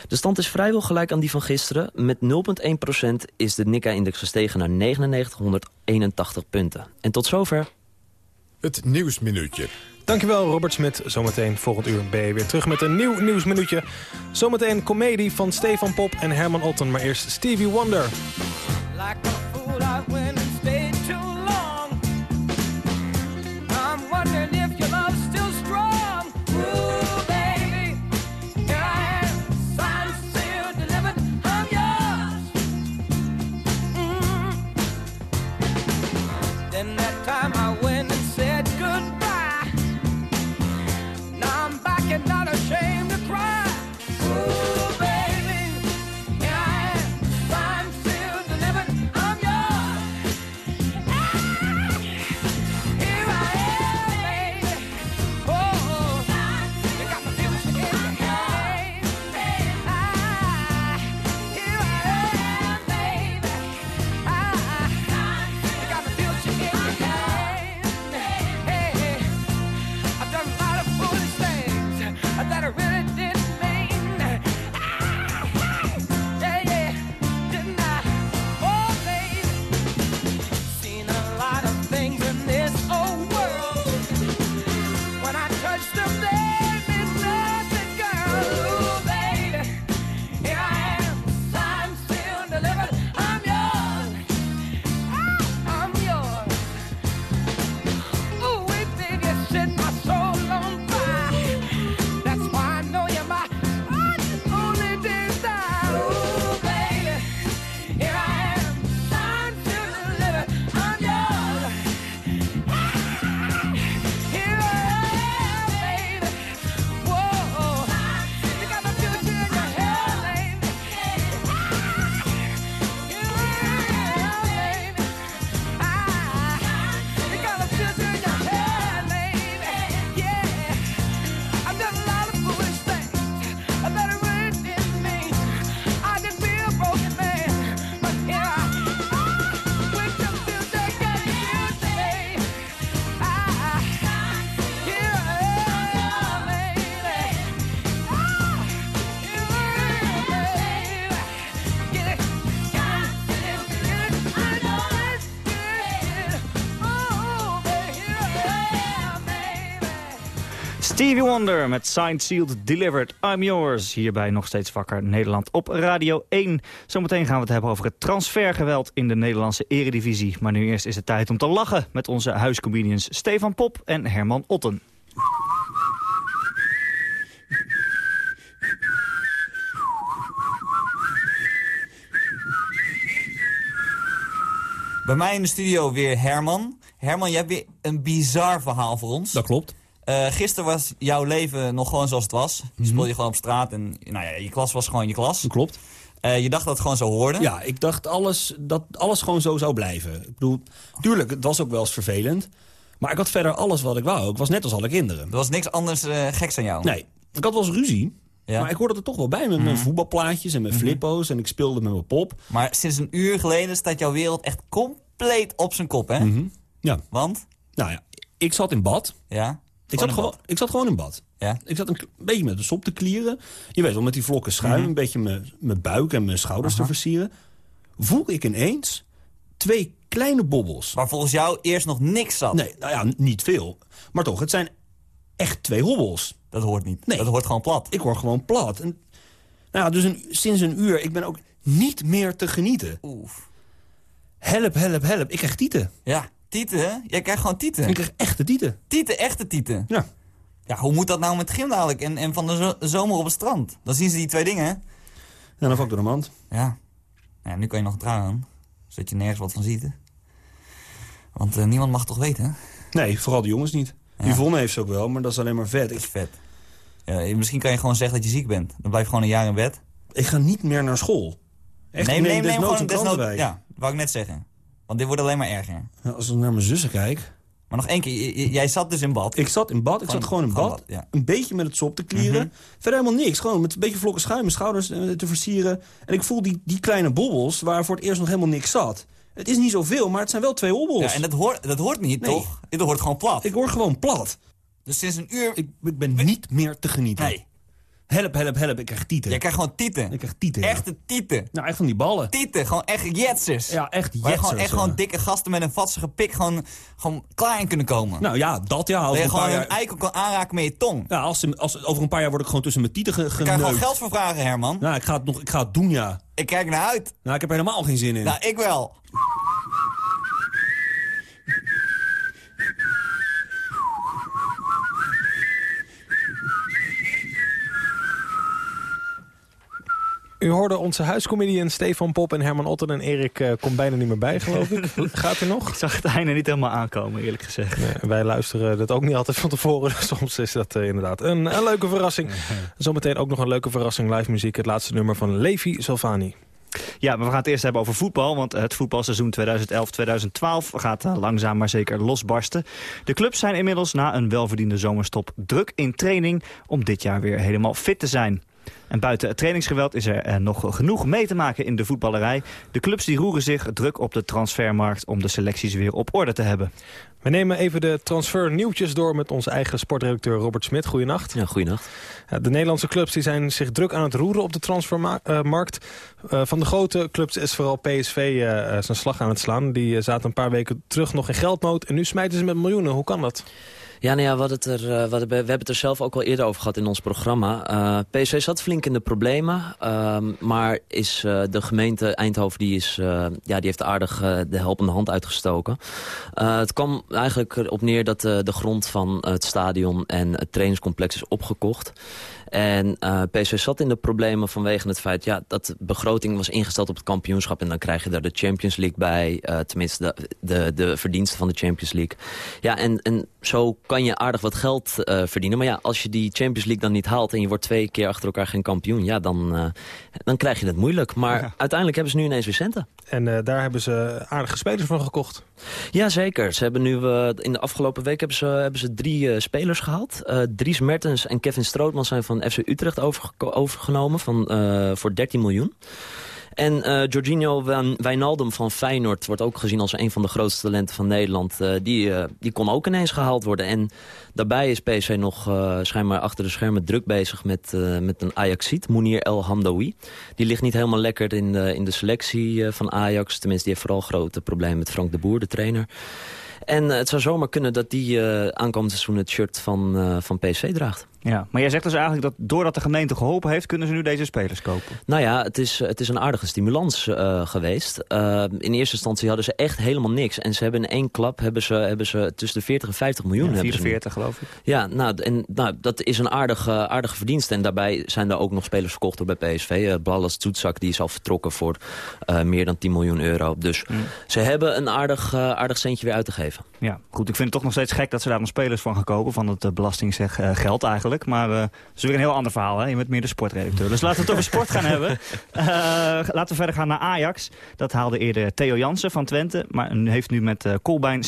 De stand is vrijwel gelijk aan die van gisteren. Met 0,1% is de Nikkei-index gestegen naar 9981 punten. En tot zover. Het Nieuwsminuutje. Dankjewel Robert Smit. Zometeen volgend uur ben je weer terug met een nieuw nieuwsminuutje. Zometeen comedie van Stefan Pop en Herman Otten. Maar eerst Stevie Wonder. Like Then that time I Stevie Wonder met Signed, Sealed, Delivered, I'm Yours. Hierbij nog steeds wakker Nederland op Radio 1. Zometeen gaan we het hebben over het transfergeweld in de Nederlandse eredivisie. Maar nu eerst is het tijd om te lachen met onze huiscomedians Stefan Pop en Herman Otten. Bij mij in de studio weer Herman. Herman, je hebt weer een bizar verhaal voor ons. Dat klopt. Uh, gisteren was jouw leven nog gewoon zoals het was. Je speelde je gewoon op straat en nou ja, je klas was gewoon je klas. Dat klopt. Uh, je dacht dat het gewoon zo hoorde? Ja, ik dacht alles, dat alles gewoon zo zou blijven. Ik bedoel, tuurlijk, het was ook wel eens vervelend. Maar ik had verder alles wat ik wou. Ik was net als alle kinderen. Er was niks anders uh, geks aan jou? Nee. Ik had wel eens ruzie. Ja. Maar ik hoorde er toch wel bij met mijn voetbalplaatjes en mijn flippo's. En ik speelde met mijn pop. Maar sinds een uur geleden staat jouw wereld echt compleet op zijn kop, hè? Ja. Want? Nou ja, ik zat in bad. Ja. Ik zat, gewoon, ik zat gewoon in bad. Ja. Ik zat een, een beetje met de sop te klieren. Je weet wel, met die vlokken schuim. Mhm. Een beetje mijn, mijn buik en mijn schouders te versieren. Voel ik ineens twee kleine bobbels. Waar volgens jou eerst nog niks zat? Nee, nou ja, niet veel. Maar toch, het zijn echt twee hobbels. Dat hoort niet. Nee. Dat hoort gewoon plat. Ik hoor gewoon plat. En, nou ja, dus een, sinds een uur, ik ben ook niet meer te genieten. Oef. Help, help, help. Ik krijg tieten. Ja, tieten? Jij krijgt gewoon tieten. Ik krijg echte tieten. Tieten, echte tieten? Ja. Ja, hoe moet dat nou met gym dadelijk en, en van de zo zomer op het strand? Dan zien ze die twee dingen, hè? Ja, dan val ik door de mand. Ja. ja. Nu kan je nog trouwen, zodat je nergens wat van ziet, hè? Want uh, niemand mag toch weten, hè? Nee, vooral de jongens niet. Ja. Yvonne heeft ze ook wel, maar dat is alleen maar vet. Dat is vet. Ja, misschien kan je gewoon zeggen dat je ziek bent. Dan blijf je gewoon een jaar in bed. Ik ga niet meer naar school. Echt, nee, nee, nee, gewoon een desnood, krantenwijk. Ja, wou ik net zeggen. Want dit wordt alleen maar erger. Als ik naar mijn zussen kijk... Maar nog één keer, jij zat dus in bad. Ik zat in bad, ik zat gewoon in bad. bad, ja. Een beetje met het sop te klieren. Mhm. Verder helemaal niks. Gewoon met een beetje vlokken schuim, mijn schouders eh, te versieren. En ik voel die, die kleine bobbels waar voor het eerst nog helemaal niks zat. Het is niet zoveel, maar het zijn wel twee hobbels. Ja, en dat hoort, dat hoort niet, Nee. toch? Dit hoort gewoon plat. Ik hoor gewoon plat. Dus sinds een uur... Ik, ik ben niet meer te genieten. Nee. Help, help, help. Ik krijg tieten. Jij krijgt gewoon tieten. Ik krijg tieten, ja. Echte tieten. Nou, echt van die ballen. Tieten, gewoon echt jetsers. Ja, echt Waar je gewoon, jetsers, echt ja. gewoon dikke gasten met een vatsige pik gewoon, gewoon klaar in kunnen komen. Nou ja, dat ja. dat je gewoon paar een jaar, eikel kan aanraken met je tong. ja als, ze- als, over een paar jaar word ik gewoon tussen mijn tieten ge, Daar kan gewoon geneukt. geld voor vragen, Herman. Nou, ik ga, het nog, ik ga het doen, ja. Ik kijk naar uit. Nou, ik heb er helemaal geen zin in. Nou, ik wel. U hoorde onze huiscomedian Stefan Pop en Herman Otten. En Erik eh, komt bijna niet meer bij, geloof ik. <laughs> Gaat hij nog? Ik zag het einde niet helemaal aankomen, eerlijk gezegd. Nee, wij luisteren dat ook niet altijd van tevoren. <laughs> Dus soms is dat eh, inderdaad een, een leuke verrassing. <laughs> Zometeen ook nog een leuke verrassing live muziek. Het laatste nummer van Levi Salvani. Ja, maar we gaan het eerst hebben over voetbal. Want het voetbalseizoen 2011-2012 gaat eh, langzaam maar zeker losbarsten. De clubs zijn inmiddels na een welverdiende zomerstop druk in training... om dit jaar weer helemaal fit te zijn. En buiten het trainingsgeweld is er eh, nog genoeg mee te maken in de voetballerij. De clubs die roeren zich druk op de transfermarkt om de selecties weer op orde te hebben. We nemen even de transfernieuwtjes door met onze eigen sportredacteur Robert Smit. Goedenacht. Ja, goeienacht. Ja, de Nederlandse clubs die zijn zich druk aan het roeren op de transfermarkt. Eh, van de grote clubs is vooral PSV eh, eh, zijn slag aan het slaan. Die eh, zaten een paar weken terug nog in geldnood. En nu smijten ze met miljoenen. Hoe kan dat? Ja, nou ja, hadden het er, eh, we, hebben het er zelf ook al eerder over gehad in ons programma. Eh, PSV zat flink in de problemen, ehm, maar is eh, de gemeente Eindhoven die is, ja, die heeft aardig de helpende hand uitgestoken. Het kwam eigenlijk erop neer dat de grond van het stadion en het trainingscomplex is opgekocht. En eh PSV zat in de problemen vanwege het feit... Ja, dat de begroting was ingesteld op het kampioenschap... en dan krijg je daar de Champions League bij. tenminste, de, de, de verdiensten van de Champions League. Ja, en, en zo kan je aardig wat geld eh, verdienen. Maar ja, als je die Champions League dan niet haalt... en je wordt twee keer achter elkaar geen kampioen... ja, dan, eh, dan krijg je het moeilijk. Maar uiteindelijk hebben ze nu ineens weer centen. En eh, daar hebben ze aardige spelers van gekocht. Jazeker. Ze hebben nu, in de afgelopen week hebben ze, hebben ze drie spelers gehaald. Eh, Dries Mertens en Kevin Strootman zijn van FC Utrecht overgenomen van, voor 13 miljoen. En eh Jorginho Wijnaldum van Feyenoord wordt ook gezien als een van de grootste talenten van Nederland. Eh, die, eh, die kon ook ineens gehaald worden. En daarbij is PSV nog schijnbaar achter de schermen druk bezig met, met een Ajaxiet, Mounir El Hamdoui. Die ligt niet helemaal lekker in de, in de selectie van Ajax. Tenminste, die heeft vooral grote problemen met Frank de Boer, de trainer. En het zou zomaar kunnen dat die aankomend seizoen het shirt van, van PSV draagt. Ja, maar jij zegt dus eigenlijk dat doordat de gemeente geholpen heeft... kunnen ze nu deze spelers kopen. Nou ja, het is, het is een aardige stimulans eh, geweest. Eh, in eerste instantie hadden ze echt helemaal niks. En ze hebben in één klap hebben ze, hebben ze tussen de 40 en 50 miljoen. Ja, hebben ze nu. 44 geloof ik. Ja, nou, en, nou, dat is een aardige, aardige verdienste. En daarbij zijn er ook nog spelers verkocht door bij PSV. Uh, Ballas Toetsak die is al vertrokken voor eh, meer dan 10 miljoen euro. Dus ze hebben een aardig, eh, aardig centje weer uit te geven. Ja, goed. Ik vind het toch nog steeds gek dat ze daar nog spelers van gaan kopen. Van het uh, belastinggeld eigenlijk. Maar uh, dat is weer een heel ander verhaal. Hè? Je bent meer de sportredacteur. Dus laten we het over sport gaan hebben. Uh, <laughs> laten we verder gaan naar Ajax. Dat haalde eerder Theo Jansen van Twente. Maar heeft nu met uh, Kolbein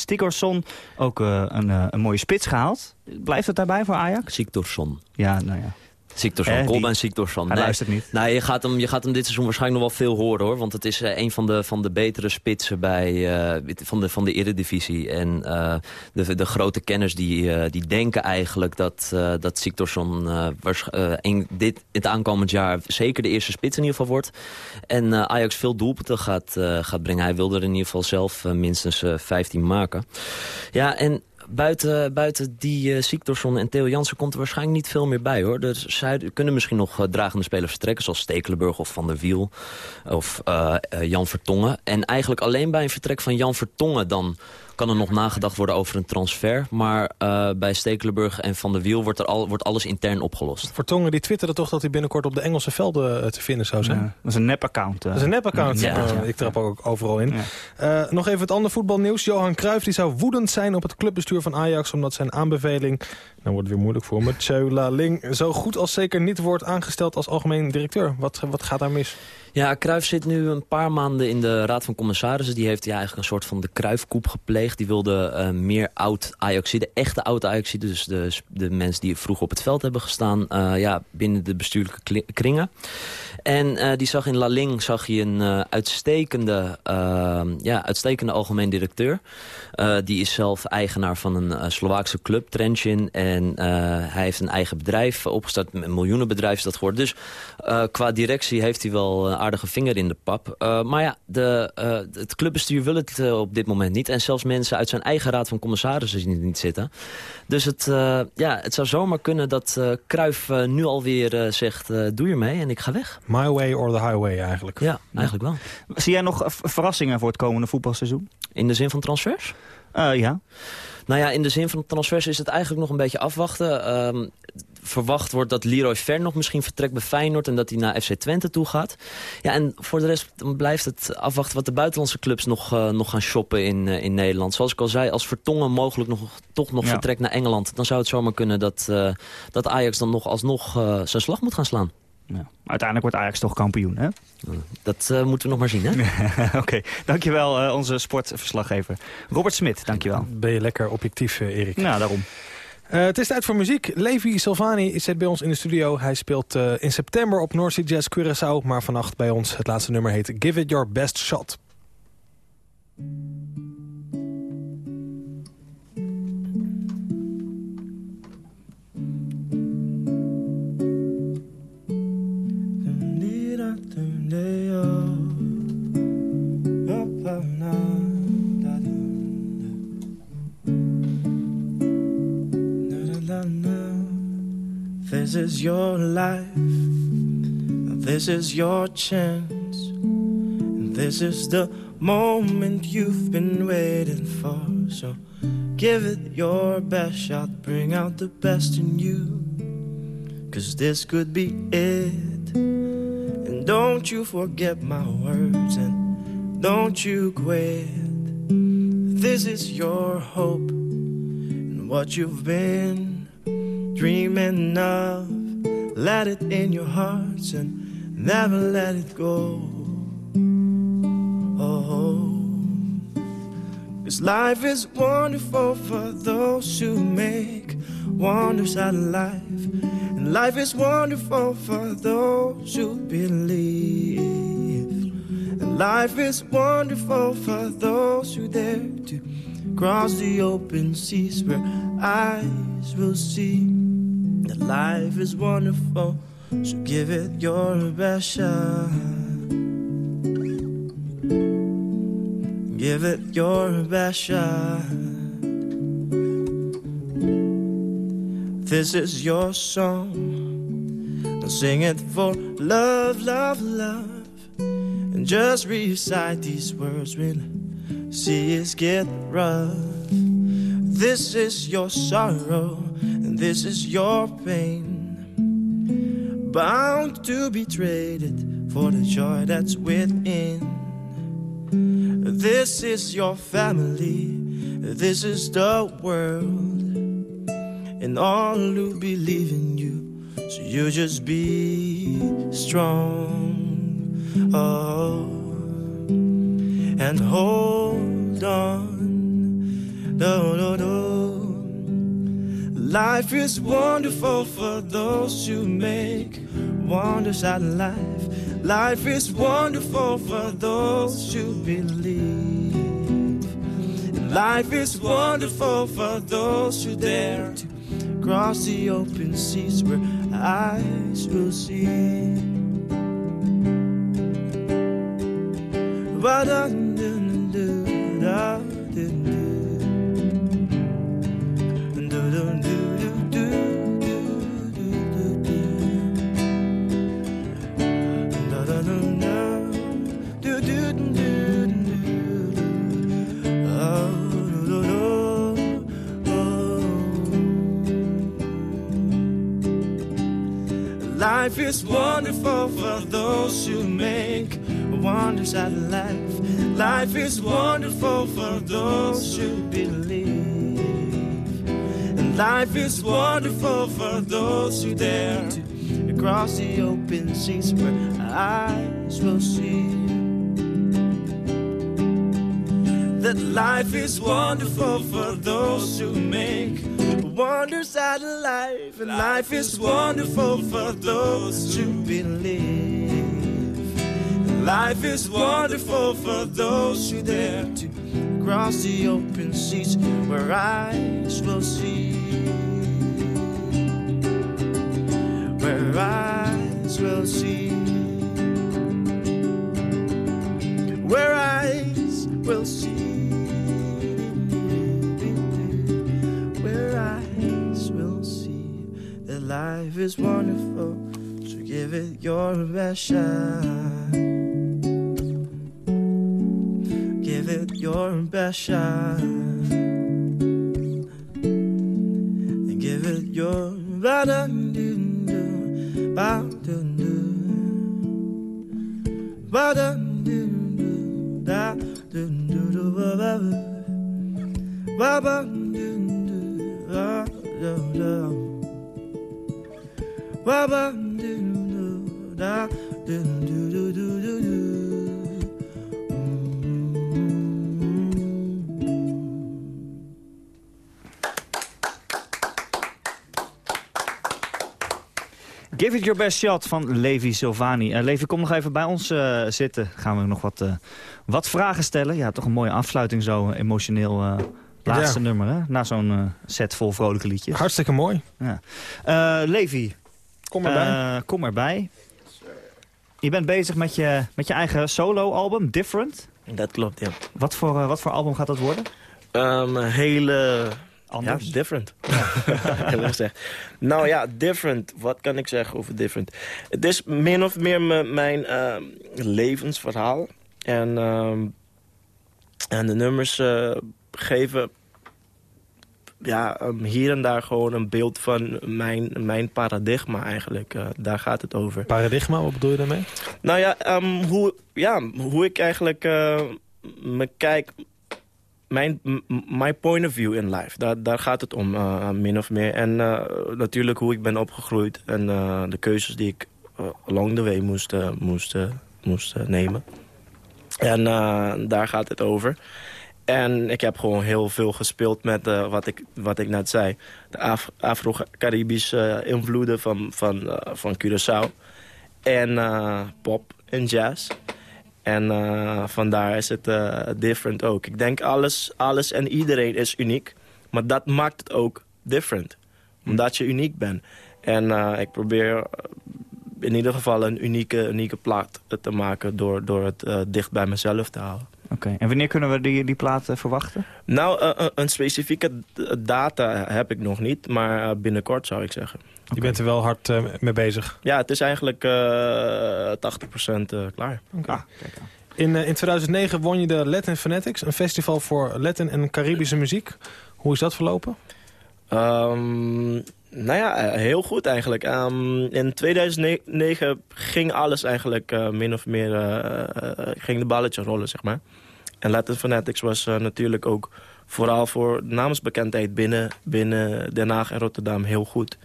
ook een, een mooie spits gehaald. Blijft het daarbij voor Ajax? Siktorsson. Ja, nou ja. Siktorsson, Eh, die- Kolbein Siktorsson. Hij luistert niet. Nou, je gaat, hem, je gaat hem dit seizoen waarschijnlijk nog wel veel horen hoor. Want het is eh, een van de, van de betere spitsen bij, eh, van, de, van de Eredivisie. En eh, de, de grote kenners die, die denken eigenlijk dat, dat eh, in dit, het aankomend jaar zeker de eerste spits in ieder geval wordt. En Ajax veel doelpunten gaat, gaat brengen. Hij wilde er in ieder geval zelf minstens eh, 15 maken. Ja, en buiten, buiten die uh, en Theo Jansen komt er waarschijnlijk niet veel meer bij. hoor. Zij kunnen misschien nog eh, dragende spelers vertrekken... zoals Stekelenburg of Van der Wiel of eh, Jan Vertongen. En eigenlijk alleen bij een vertrek van Jan Vertongen... dan kan er nog nagedacht worden over een transfer. Maar eh, bij Stekelenburg en Van der Wiel wordt, er al, wordt alles intern opgelost. Vertongen die twitterde toch dat hij binnenkort op de Engelse velden eh, te vinden zou zijn. Ja, dat is een nep-account. Dat is een nep-account. Ja, Eh, ja. ik trap ook overal in. Eh, nog even het andere voetbalnieuws. Johan Cruijff die zou woedend zijn op het clubbestuur van Ajax... omdat zijn aanbeveling, nou wordt het weer moeilijk voor me... Tjeu Ling zo goed als zeker niet wordt aangesteld als algemeen directeur. Wat, wat gaat daar mis? Ja, Cruijff zit nu een paar maanden in de Raad van Commissarissen. Die heeft ja, eigenlijk een soort van de Cruijffkoep gepleegd. Die wilde eh, meer oud Ajaxide, echte oud Ajaxide. Dus de, de mensen die vroeger op het veld hebben gestaan. eh, ja, binnen de bestuurlijke kringen. En eh, die zag in Laling zag je een uitstekende, eh, ja, uitstekende algemeen directeur. Die is zelf eigenaar van een Slovaakse club, Trenchin. En hij heeft een eigen bedrijf opgestart. Een miljoenenbedrijf is dat geworden. Dus qua directie heeft hij wel aardige vinger in de pap. Eh, maar ja, de, eh, het clubbestuur wil het eh, op dit moment niet. En zelfs mensen uit zijn eigen raad van commissarissen zien het niet zitten. Dus het, eh, ja, het zou zomaar kunnen dat eh eh, nu alweer zegt... eh, doe je mee en ik ga weg. My way or the highway eigenlijk. Ja, eigenlijk wel. Zie jij nog verrassingen voor het komende voetbalseizoen? In de zin van transfers? Eh, ja. Nou ja, in de zin van transfers is het eigenlijk nog een beetje afwachten. Ehm, verwacht wordt dat Leroy Ver nog misschien vertrekt bij Feyenoord... en dat hij naar FC Twente toe gaat. Ja, en voor de rest blijft het afwachten wat de buitenlandse clubs nog, eh, nog gaan shoppen in, eh, in Nederland. Zoals ik al zei, als Vertongen mogelijk nog, toch nog Ja. vertrekt naar Engeland... dan zou het zomaar kunnen dat, eh, dat Ajax dan nog alsnog zijn slag moet gaan slaan. Ja. Uiteindelijk wordt Ajax toch kampioen, hè? Dat eh, moeten we nog maar zien, hè? <laughs> Oké, dankjewel eh, onze sportverslaggever. Robert Smit, dankjewel. Ben je lekker objectief, eh, Erik? Nou, daarom. Eh, het is tijd voor muziek. Levi Silvani zit bij ons in de studio. Hij speelt eh, in september op North Sea Jazz Curaçao. Maar vannacht bij ons. Het laatste nummer heet Give It Your Best Shot. This is your life. This is your chance. This is the moment you've been waiting for. So give it your best shot. Bring out the best in you. Cause this could be it. And don't you forget my words. And don't you quit. This is your hope. And what you've been dreaming of. Let it in your hearts and never let it go. Oh, this life is wonderful for those who make wonders out of life. And life is wonderful for those who believe. And life is wonderful for those who dare to cross the open seas where eyes will see that life is wonderful, so give it your best shot. Give it your best shot. This is your song. Sing it for love, love, love. And just recite these words when seas get rough. This is your sorrow this is your pain. Bound to be traded for the joy that's within. This is your family, this is the world, and all who believe in you. So you just be strong, oh, and hold on. No, no, no. Life is wonderful for those who make wonders out of life. Life is wonderful for those who believe. Life is wonderful for those who dare to cross the open seas where eyes will see. Life is wonderful for those who make wonders out of life. Life is wonderful for those who believe. And life is wonderful for those who dare to cross the open seas where eyes will see. That life is wonderful for those who make wonders out of life. And life is wonderful for those who believe. Life is wonderful for those who dare to cross the open seas where eyes will see. Where eyes will see. Where eyes will see. Where eyes will see that life is wonderful. So give it your best shot. Give it your best shot. And give it your ba ba ba do do da do do do do do do Give it your best shot van Levi Silvani. Eh, Levi, kom nog even bij ons eh, zitten. Gaan we nog wat, eh, wat vragen stellen. Ja, toch een mooie afsluiting zo, emotioneel. eh, laatste Ja. nummer, hè? Na zo'n set vol vrolijke liedjes. Hartstikke mooi. Ja. Eh, Levi. Kom erbij. eh, kom erbij. Je bent bezig met je, met je eigen solo-album, Different. Dat klopt, ja. Wat voor, eh, wat voor album gaat dat worden? Um, een hele... Anders? Ja, different. Heel erg gezegd. Nou ja, different. Wat kan ik zeggen over different? Het is min of meer mijn ehm, levensverhaal. En, ehm, en de nummers eh, geven ja, ehm, hier en daar gewoon een beeld van mijn, mijn paradigma eigenlijk. Eh, daar gaat het over. Paradigma, wat bedoel je daarmee? Nou ja, ehm, hoe, ja hoe ik eigenlijk eh, me kijk... Mijn my point of view in life, daar, daar gaat het om, eh, min of meer. En natuurlijk hoe ik ben opgegroeid en de keuzes die ik along the way moest, moest, moest nemen. En daar gaat het over. En ik heb gewoon heel veel gespeeld met eh, wat, ik, wat ik net zei. De Af- Afro-Caribische eh, invloeden van, van, eh, van Curaçao. En pop en jazz. En vandaar is het different ook. Ik denk alles, alles en iedereen is uniek. Maar dat maakt het ook different. Omdat je uniek bent. En ik probeer in ieder geval een unieke, unieke plaat te maken... door, door het dicht bij mezelf te houden. Oké, en wanneer kunnen we die, die plaat eh, verwachten? Nou, eh, eh, een specifieke data heb ik nog niet, maar binnenkort zou ik zeggen. Je bent er wel hard mee bezig. Ja, het is eigenlijk eh 80% eh, klaar. Ah, In, in 2009 won je de Latin Fanatics, een festival voor Latin en Caribische muziek. Hoe is dat verlopen? Ehm, nou ja, eh, heel goed eigenlijk. Ehm, in 2009 ging alles eigenlijk eh, min of meer... eh, ging de balletje rollen, zeg maar. En Latin Fanatics was natuurlijk ook vooral voor namensbekendheid binnen, binnen Den Haag en Rotterdam heel goed.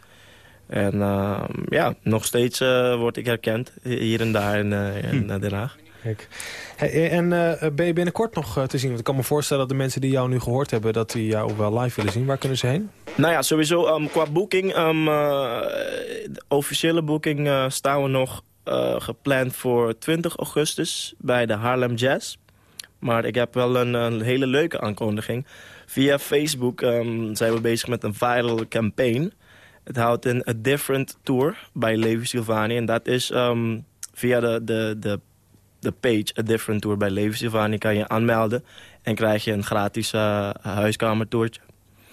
En ehm, ja, nog steeds word ik herkend hier en daar in, in eh, Den Haag. Hey, en eh, ben je binnenkort nog eh, te zien? Want ik kan me voorstellen dat de mensen die jou nu gehoord hebben... dat die jou wel live willen zien. Waar kunnen ze heen? Nou ja, sowieso ehm, qua boeking, ehm, eh, de officiële boeking eh, staan we nog eh, gepland voor 20 augustus bij de Harlem Jazz. Maar ik heb wel een, een hele leuke aankondiging. Via Facebook ehm, zijn we bezig met een viral campaign. Het houdt in A Different Tour bij Levi Silvani. En dat is ehm, via de, de, de, de page A Different Tour bij Silvani kan je aanmelden. En krijg je een gratis eh, huiskamertoertje.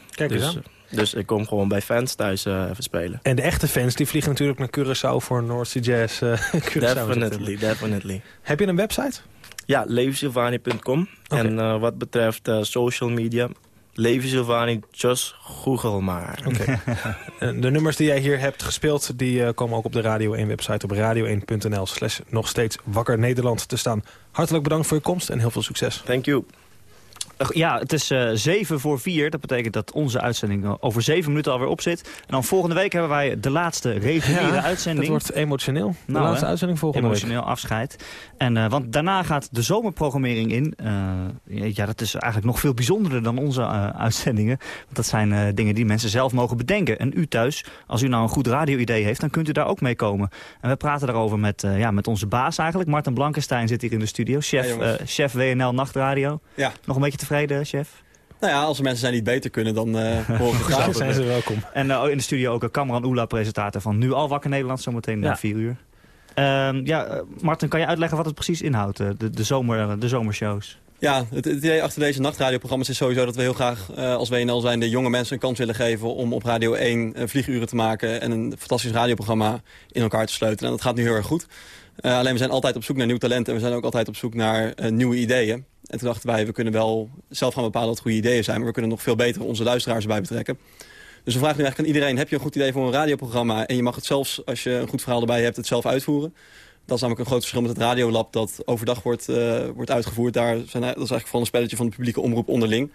Kijk eens dus, aan. dus ik kom gewoon bij fans thuis eh, even spelen. En de echte fans die vliegen natuurlijk naar Curaçao voor North Sea Jazz. eh, <laughs> Curaçao Definitely, definitely. Heb je een website? Ja, levisilvani.com. En eh, wat betreft eh, social media, Levi Silvani, just google maar. <laughs> En de nummers die jij hier hebt gespeeld... die eh, komen ook op de Radio 1 website op radio1.nl... slash nog steeds wakker Nederland te staan. Hartelijk bedankt voor je komst en heel veel succes. Thank you. Eh, Ja, het is eh 7 voor 4. Dat betekent dat onze uitzending eh, over 7 minuten alweer op zit. En dan volgende week hebben wij de laatste reguliere Ja, uitzending. Het wordt emotioneel. De Nou, laatste hè? uitzending volgende Emotioneel afscheid. En, eh, want daarna gaat de zomerprogrammering in. Eh, ja, dat is eigenlijk nog veel bijzonderder dan onze eh, uitzendingen. Want dat zijn eh, dingen die mensen zelf mogen bedenken. En u thuis, als u nou een goed radio-idee heeft, dan kunt u daar ook mee komen. En we praten daarover met, eh, ja, met onze baas eigenlijk. Martin Blankenstein zit hier in de studio. Chef, eh, chef WNL Nachtradio. Ja. Nog een beetje tevreden, chef? Nou ja, als er mensen zijn die het beter kunnen, dan eh hoor ik het <laughs> graag. zijn ze welkom. En eh, in de studio ook een Kamran Oela, presentator van Nu Al Wakker Nederland, zometeen na Ja. vier uur. Ehm, ja, eh, Martin, kan je uitleggen wat het precies inhoudt, eh, de, de, zomer, de zomershows? Ja, het, het idee achter deze nachtradioprogramma's is sowieso dat we heel graag eh, als WNL zijn de jonge mensen een kans willen geven om op Radio 1 eh, vlieguren te maken en een fantastisch radioprogramma in elkaar te sleutelen. En dat gaat nu heel erg goed. Eh, alleen we zijn altijd op zoek naar nieuw talent en we zijn ook altijd op zoek naar eh, nieuwe ideeën. En toen dachten wij, we kunnen wel zelf gaan bepalen wat goede ideeën zijn, maar we kunnen nog veel beter onze luisteraars erbij betrekken. Dus we vragen nu eigenlijk aan iedereen, heb je een goed idee voor een radioprogramma en je mag het zelfs, als je een goed verhaal erbij hebt, het zelf uitvoeren. Dat is namelijk een groot verschil met het radiolab dat overdag wordt, eh, wordt uitgevoerd. Daar zijn, dat is eigenlijk gewoon een spelletje van de publieke omroep onderling.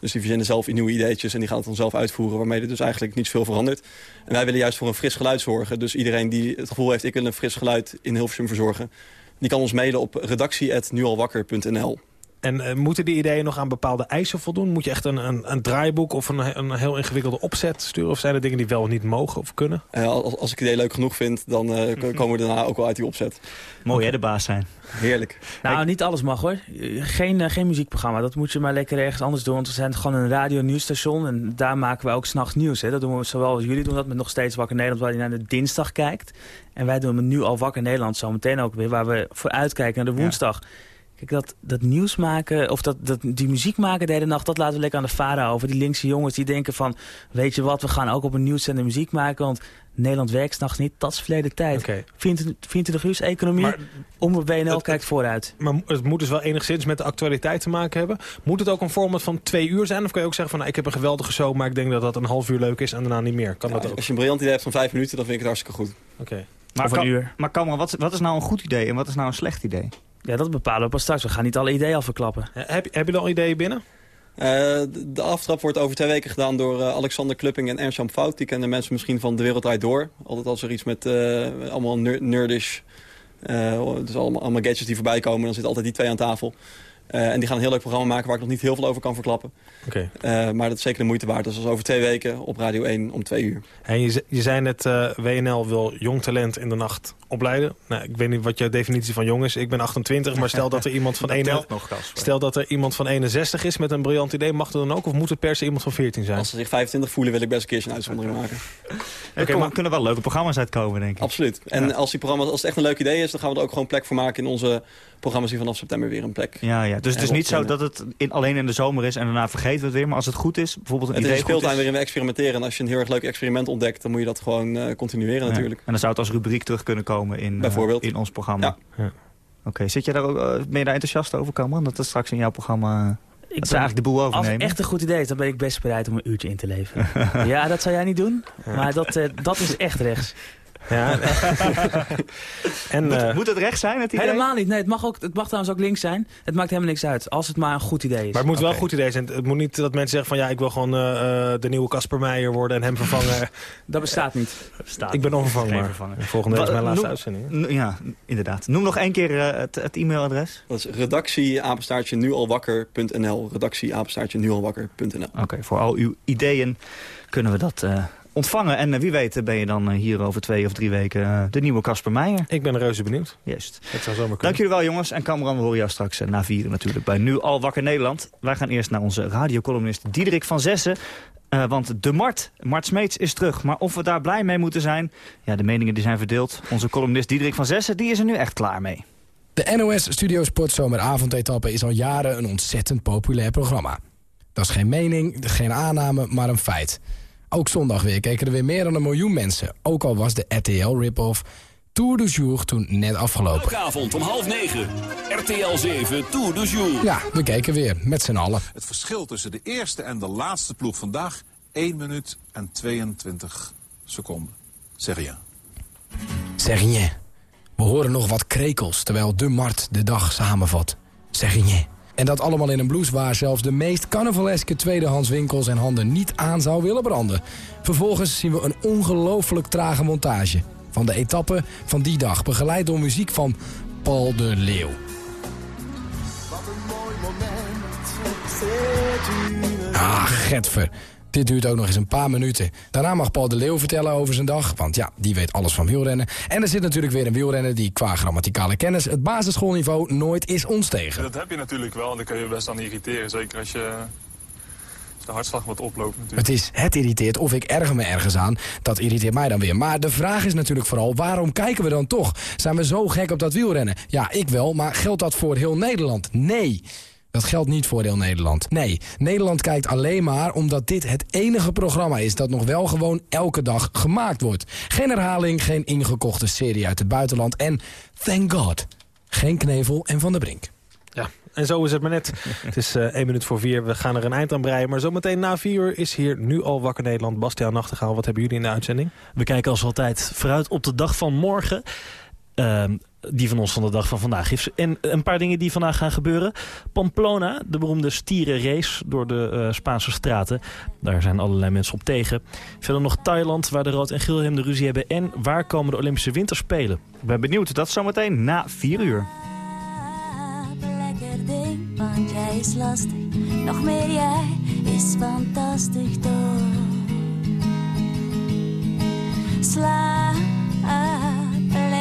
Dus die verzinnen zelf nieuwe ideetjes en die gaan het dan zelf uitvoeren... waarmee er dus eigenlijk niet zoveel verandert. En wij willen juist voor een fris geluid zorgen. Dus iedereen die het gevoel heeft, ik wil een fris geluid in Hilversum verzorgen... die kan ons mailen op redactie.nualwakker.nl. En eh, moeten die ideeën nog aan bepaalde eisen voldoen? Moet je echt een, een, een draaiboek of een, een heel ingewikkelde opzet sturen? Of zijn er dingen die wel niet mogen of kunnen? Eh, als, als ik het idee leuk genoeg vind, dan eh, k- komen we daarna ook wel uit die opzet. Mooi hè, de baas zijn. Heerlijk. Nou, niet alles mag hoor. Geen, geen muziekprogramma. Dat moet je maar lekker ergens anders doen. Want we zijn gewoon een radio-nieuwsstation. En daar maken we ook s'nachts nieuws. Hè. Dat doen we zowel als jullie doen dat met nog steeds Wakker Nederland. Waar je naar de dinsdag kijkt. En wij doen met nu al Wakker Nederland zo meteen ook weer. Waar we voor uitkijken naar de woensdag. Kijk, dat, dat nieuws maken, of dat, dat, die muziek maken de hele nacht, dat laten we lekker aan de varen over. Die linkse jongens die denken van, weet je wat, we gaan ook op een nieuwszender muziek maken. Want Nederland werkt s'nachts niet, dat is verleden tijd. 24, 24 uur economie, Maar- om WNL kijkt vooruit. Maar het moet dus wel enigszins met de actualiteit te maken hebben. Moet het ook een format van twee uur zijn? Of kan je ook zeggen van nou, ik heb een geweldige show... maar ik denk dat dat een half uur leuk is en daarna niet meer? Kan dat ook? Als je een briljant idee hebt van vijf minuten, dan vind ik het hartstikke goed. Oké. Maar, uur. maar wat, wat is nou een goed idee en wat is nou een slecht idee? Ja, dat bepalen we pas straks. We gaan niet alle ideeën al verklappen. Heb, heb je al ideeën binnen? Eh, de, de aftrap wordt over twee weken gedaan door eh, Alexander Klupping en Ernst-Jan Fout. Die kennen mensen misschien van De Wereld Draait Door. Altijd als er iets met eh, allemaal ner nerdish... eh, dus allemaal, allemaal gadgets die voorbij komen, dan zitten altijd die twee aan tafel. Eh, en die gaan een heel leuk programma maken waar ik nog niet heel veel over kan verklappen. Oké. Eh, maar dat is zeker de moeite waard. Dus dat is over twee weken op Radio 1 om twee uur. En je, je zei net, eh, WNL wil jong talent in de nacht opleiden. Nou, ik weet niet wat jouw definitie van jong is. Ik ben 28, maar <laughs> stel dat er iemand van, Dat ene- telt nog, Casper. stel dat er iemand van 61 is met een briljant idee. Mag dat dan ook? Of moet het per se iemand van 14 zijn? Als ze zich 25 voelen, wil ik best een keertje een uitzondering maken. Er kom- kunnen wel leuke programma's uitkomen, denk ik. Absoluut. En Ja. als, die programma's, als het echt een leuk idee is, dan gaan we er ook gewoon plek voor maken in onze programma's die vanaf september weer een plek Ja, ja. Dus het is niet zo dat het in, alleen in de zomer is en daarna vergeten we het weer. Maar als het goed is, bijvoorbeeld een Het is idee een goed speeltuin is... waarin we experimenteren. En als je een heel erg leuk experiment ontdekt, dan moet je dat gewoon eh, continueren Ja. natuurlijk. En dan zou het als rubriek terug kunnen komen in, eh, Bijvoorbeeld. in ons programma. Ja. Oké, zit je daar ook, eh, ben je daar enthousiast over, Cameron? Dat is straks in jouw programma... Ik dat ze eigenlijk de boel Als het overnemen. echt een goed idee is, dan ben ik best bereid om een uurtje in te leveren. <laughs> ja, dat zou jij niet doen, maar dat, eh, dat is echt rechts. Ja. <laughs> en, moet, eh, moet het recht zijn, het idee? Helemaal niet. Nee, het mag, ook, het mag trouwens ook links zijn. Het maakt helemaal niks uit, als het maar een goed idee is. Maar het moet wel een goed idee zijn. Het moet niet dat mensen zeggen van ja, ik wil gewoon eh, eh, de nieuwe Casper Meijer worden en hem vervangen. <laughs> Dat bestaat niet. ik ben onvervangbaar. Volgende week is mijn laatste noem- uitzending. Ja, inderdaad. Noem nog één keer het, het e-mailadres. Dat is redactie apenstaartje nualwakker.nl. Redactie apenstaartje nualwakker.nl. Oké, voor al uw ideeën kunnen we dat eh, ontvangen. En eh, wie weet eh, ben je dan eh, hier over twee of drie weken de nieuwe Casper Meijer. Ik ben reuze benieuwd. Juist. Dat zou zomaar kunnen. Dank jullie wel jongens. En Cameron, we horen jou straks na vieren natuurlijk bij Nu Al Wakker Nederland. Wij gaan eerst naar onze radiocolumnist Diederik van Zessen. Eh, want de Mart, Mart Smeets is terug. Maar of we daar blij mee moeten zijn, ja, de meningen die zijn verdeeld. Onze columnist Diederik van Zessen, die is er nu echt klaar mee. De NOS Studio Sport Zomeravondetappe is al jaren een ontzettend populair programma. Dat is geen mening, geen aanname, maar een feit. Ook zondag weer keken er weer meer dan een miljoen mensen. Ook al was de RTL rip-off Tour de Jour toen net afgelopen. Elke avond om half negen. RTL 7 Tour de Jour. Ja, we keken weer, met z'n allen. Het verschil tussen de eerste en de laatste ploeg vandaag... 1 minuut en 22 seconden. Zeg je. Zeg je. We horen nog wat krekels terwijl de Mart de dag samenvat. Zeg je. En dat allemaal in een blouse waar zelfs de meest carnavaleske tweedehandswinkel zijn handen niet aan zou willen branden. Vervolgens zien we een ongelooflijk trage montage van de etappe van die dag, begeleid door muziek van Paul de Leeuw. Ah, getver. Dit duurt ook nog eens een paar minuten. Daarna mag Paul de Leeuw vertellen over zijn dag, want ja, die weet alles van wielrennen. En er zit natuurlijk weer een wielrenner die qua grammaticale kennis het basisschoolniveau nooit is ontstegen. Dat heb je natuurlijk wel en daar kun je best aan irriteren. Zeker als je de hartslag wat oploopt natuurlijk. Het is, het irriteert of ik erger me ergens aan. Dat irriteert mij dan weer. Maar de vraag is natuurlijk vooral, waarom kijken we dan toch? Zijn we zo gek op dat wielrennen? Ja, ik wel, maar geldt dat voor heel Nederland? Nee. Dat geldt niet voor heel Nederland. Nee, Nederland kijkt alleen maar omdat dit het enige programma is... dat nog wel gewoon elke dag gemaakt wordt. Geen herhaling, geen ingekochte serie uit het buitenland. En, thank God, geen Knevel en Van der Brink. Ja, en zo is het maar net. <laughs> het is eh één minuut voor vier. We gaan er een eind aan breien. Maar zometeen na vier uur is hier nu al Wakker Nederland. Bastiaan Nachtegaal, wat hebben jullie in de uitzending? We kijken als altijd vooruit op de dag van morgen. Ehm, die van ons van de dag van vandaag is. En een paar dingen die vandaag gaan gebeuren. Pamplona, de beroemde stierenrace door de eh, Spaanse straten. Daar zijn allerlei mensen op tegen. Verder nog Thailand, waar de rood en geel hem de ruzie hebben. En waar komen de Olympische Winterspelen? Ik ben benieuwd, dat zometeen na vier uur. lekker ding, want jij is lastig. Nog meer jij is fantastisch toch. Slaap,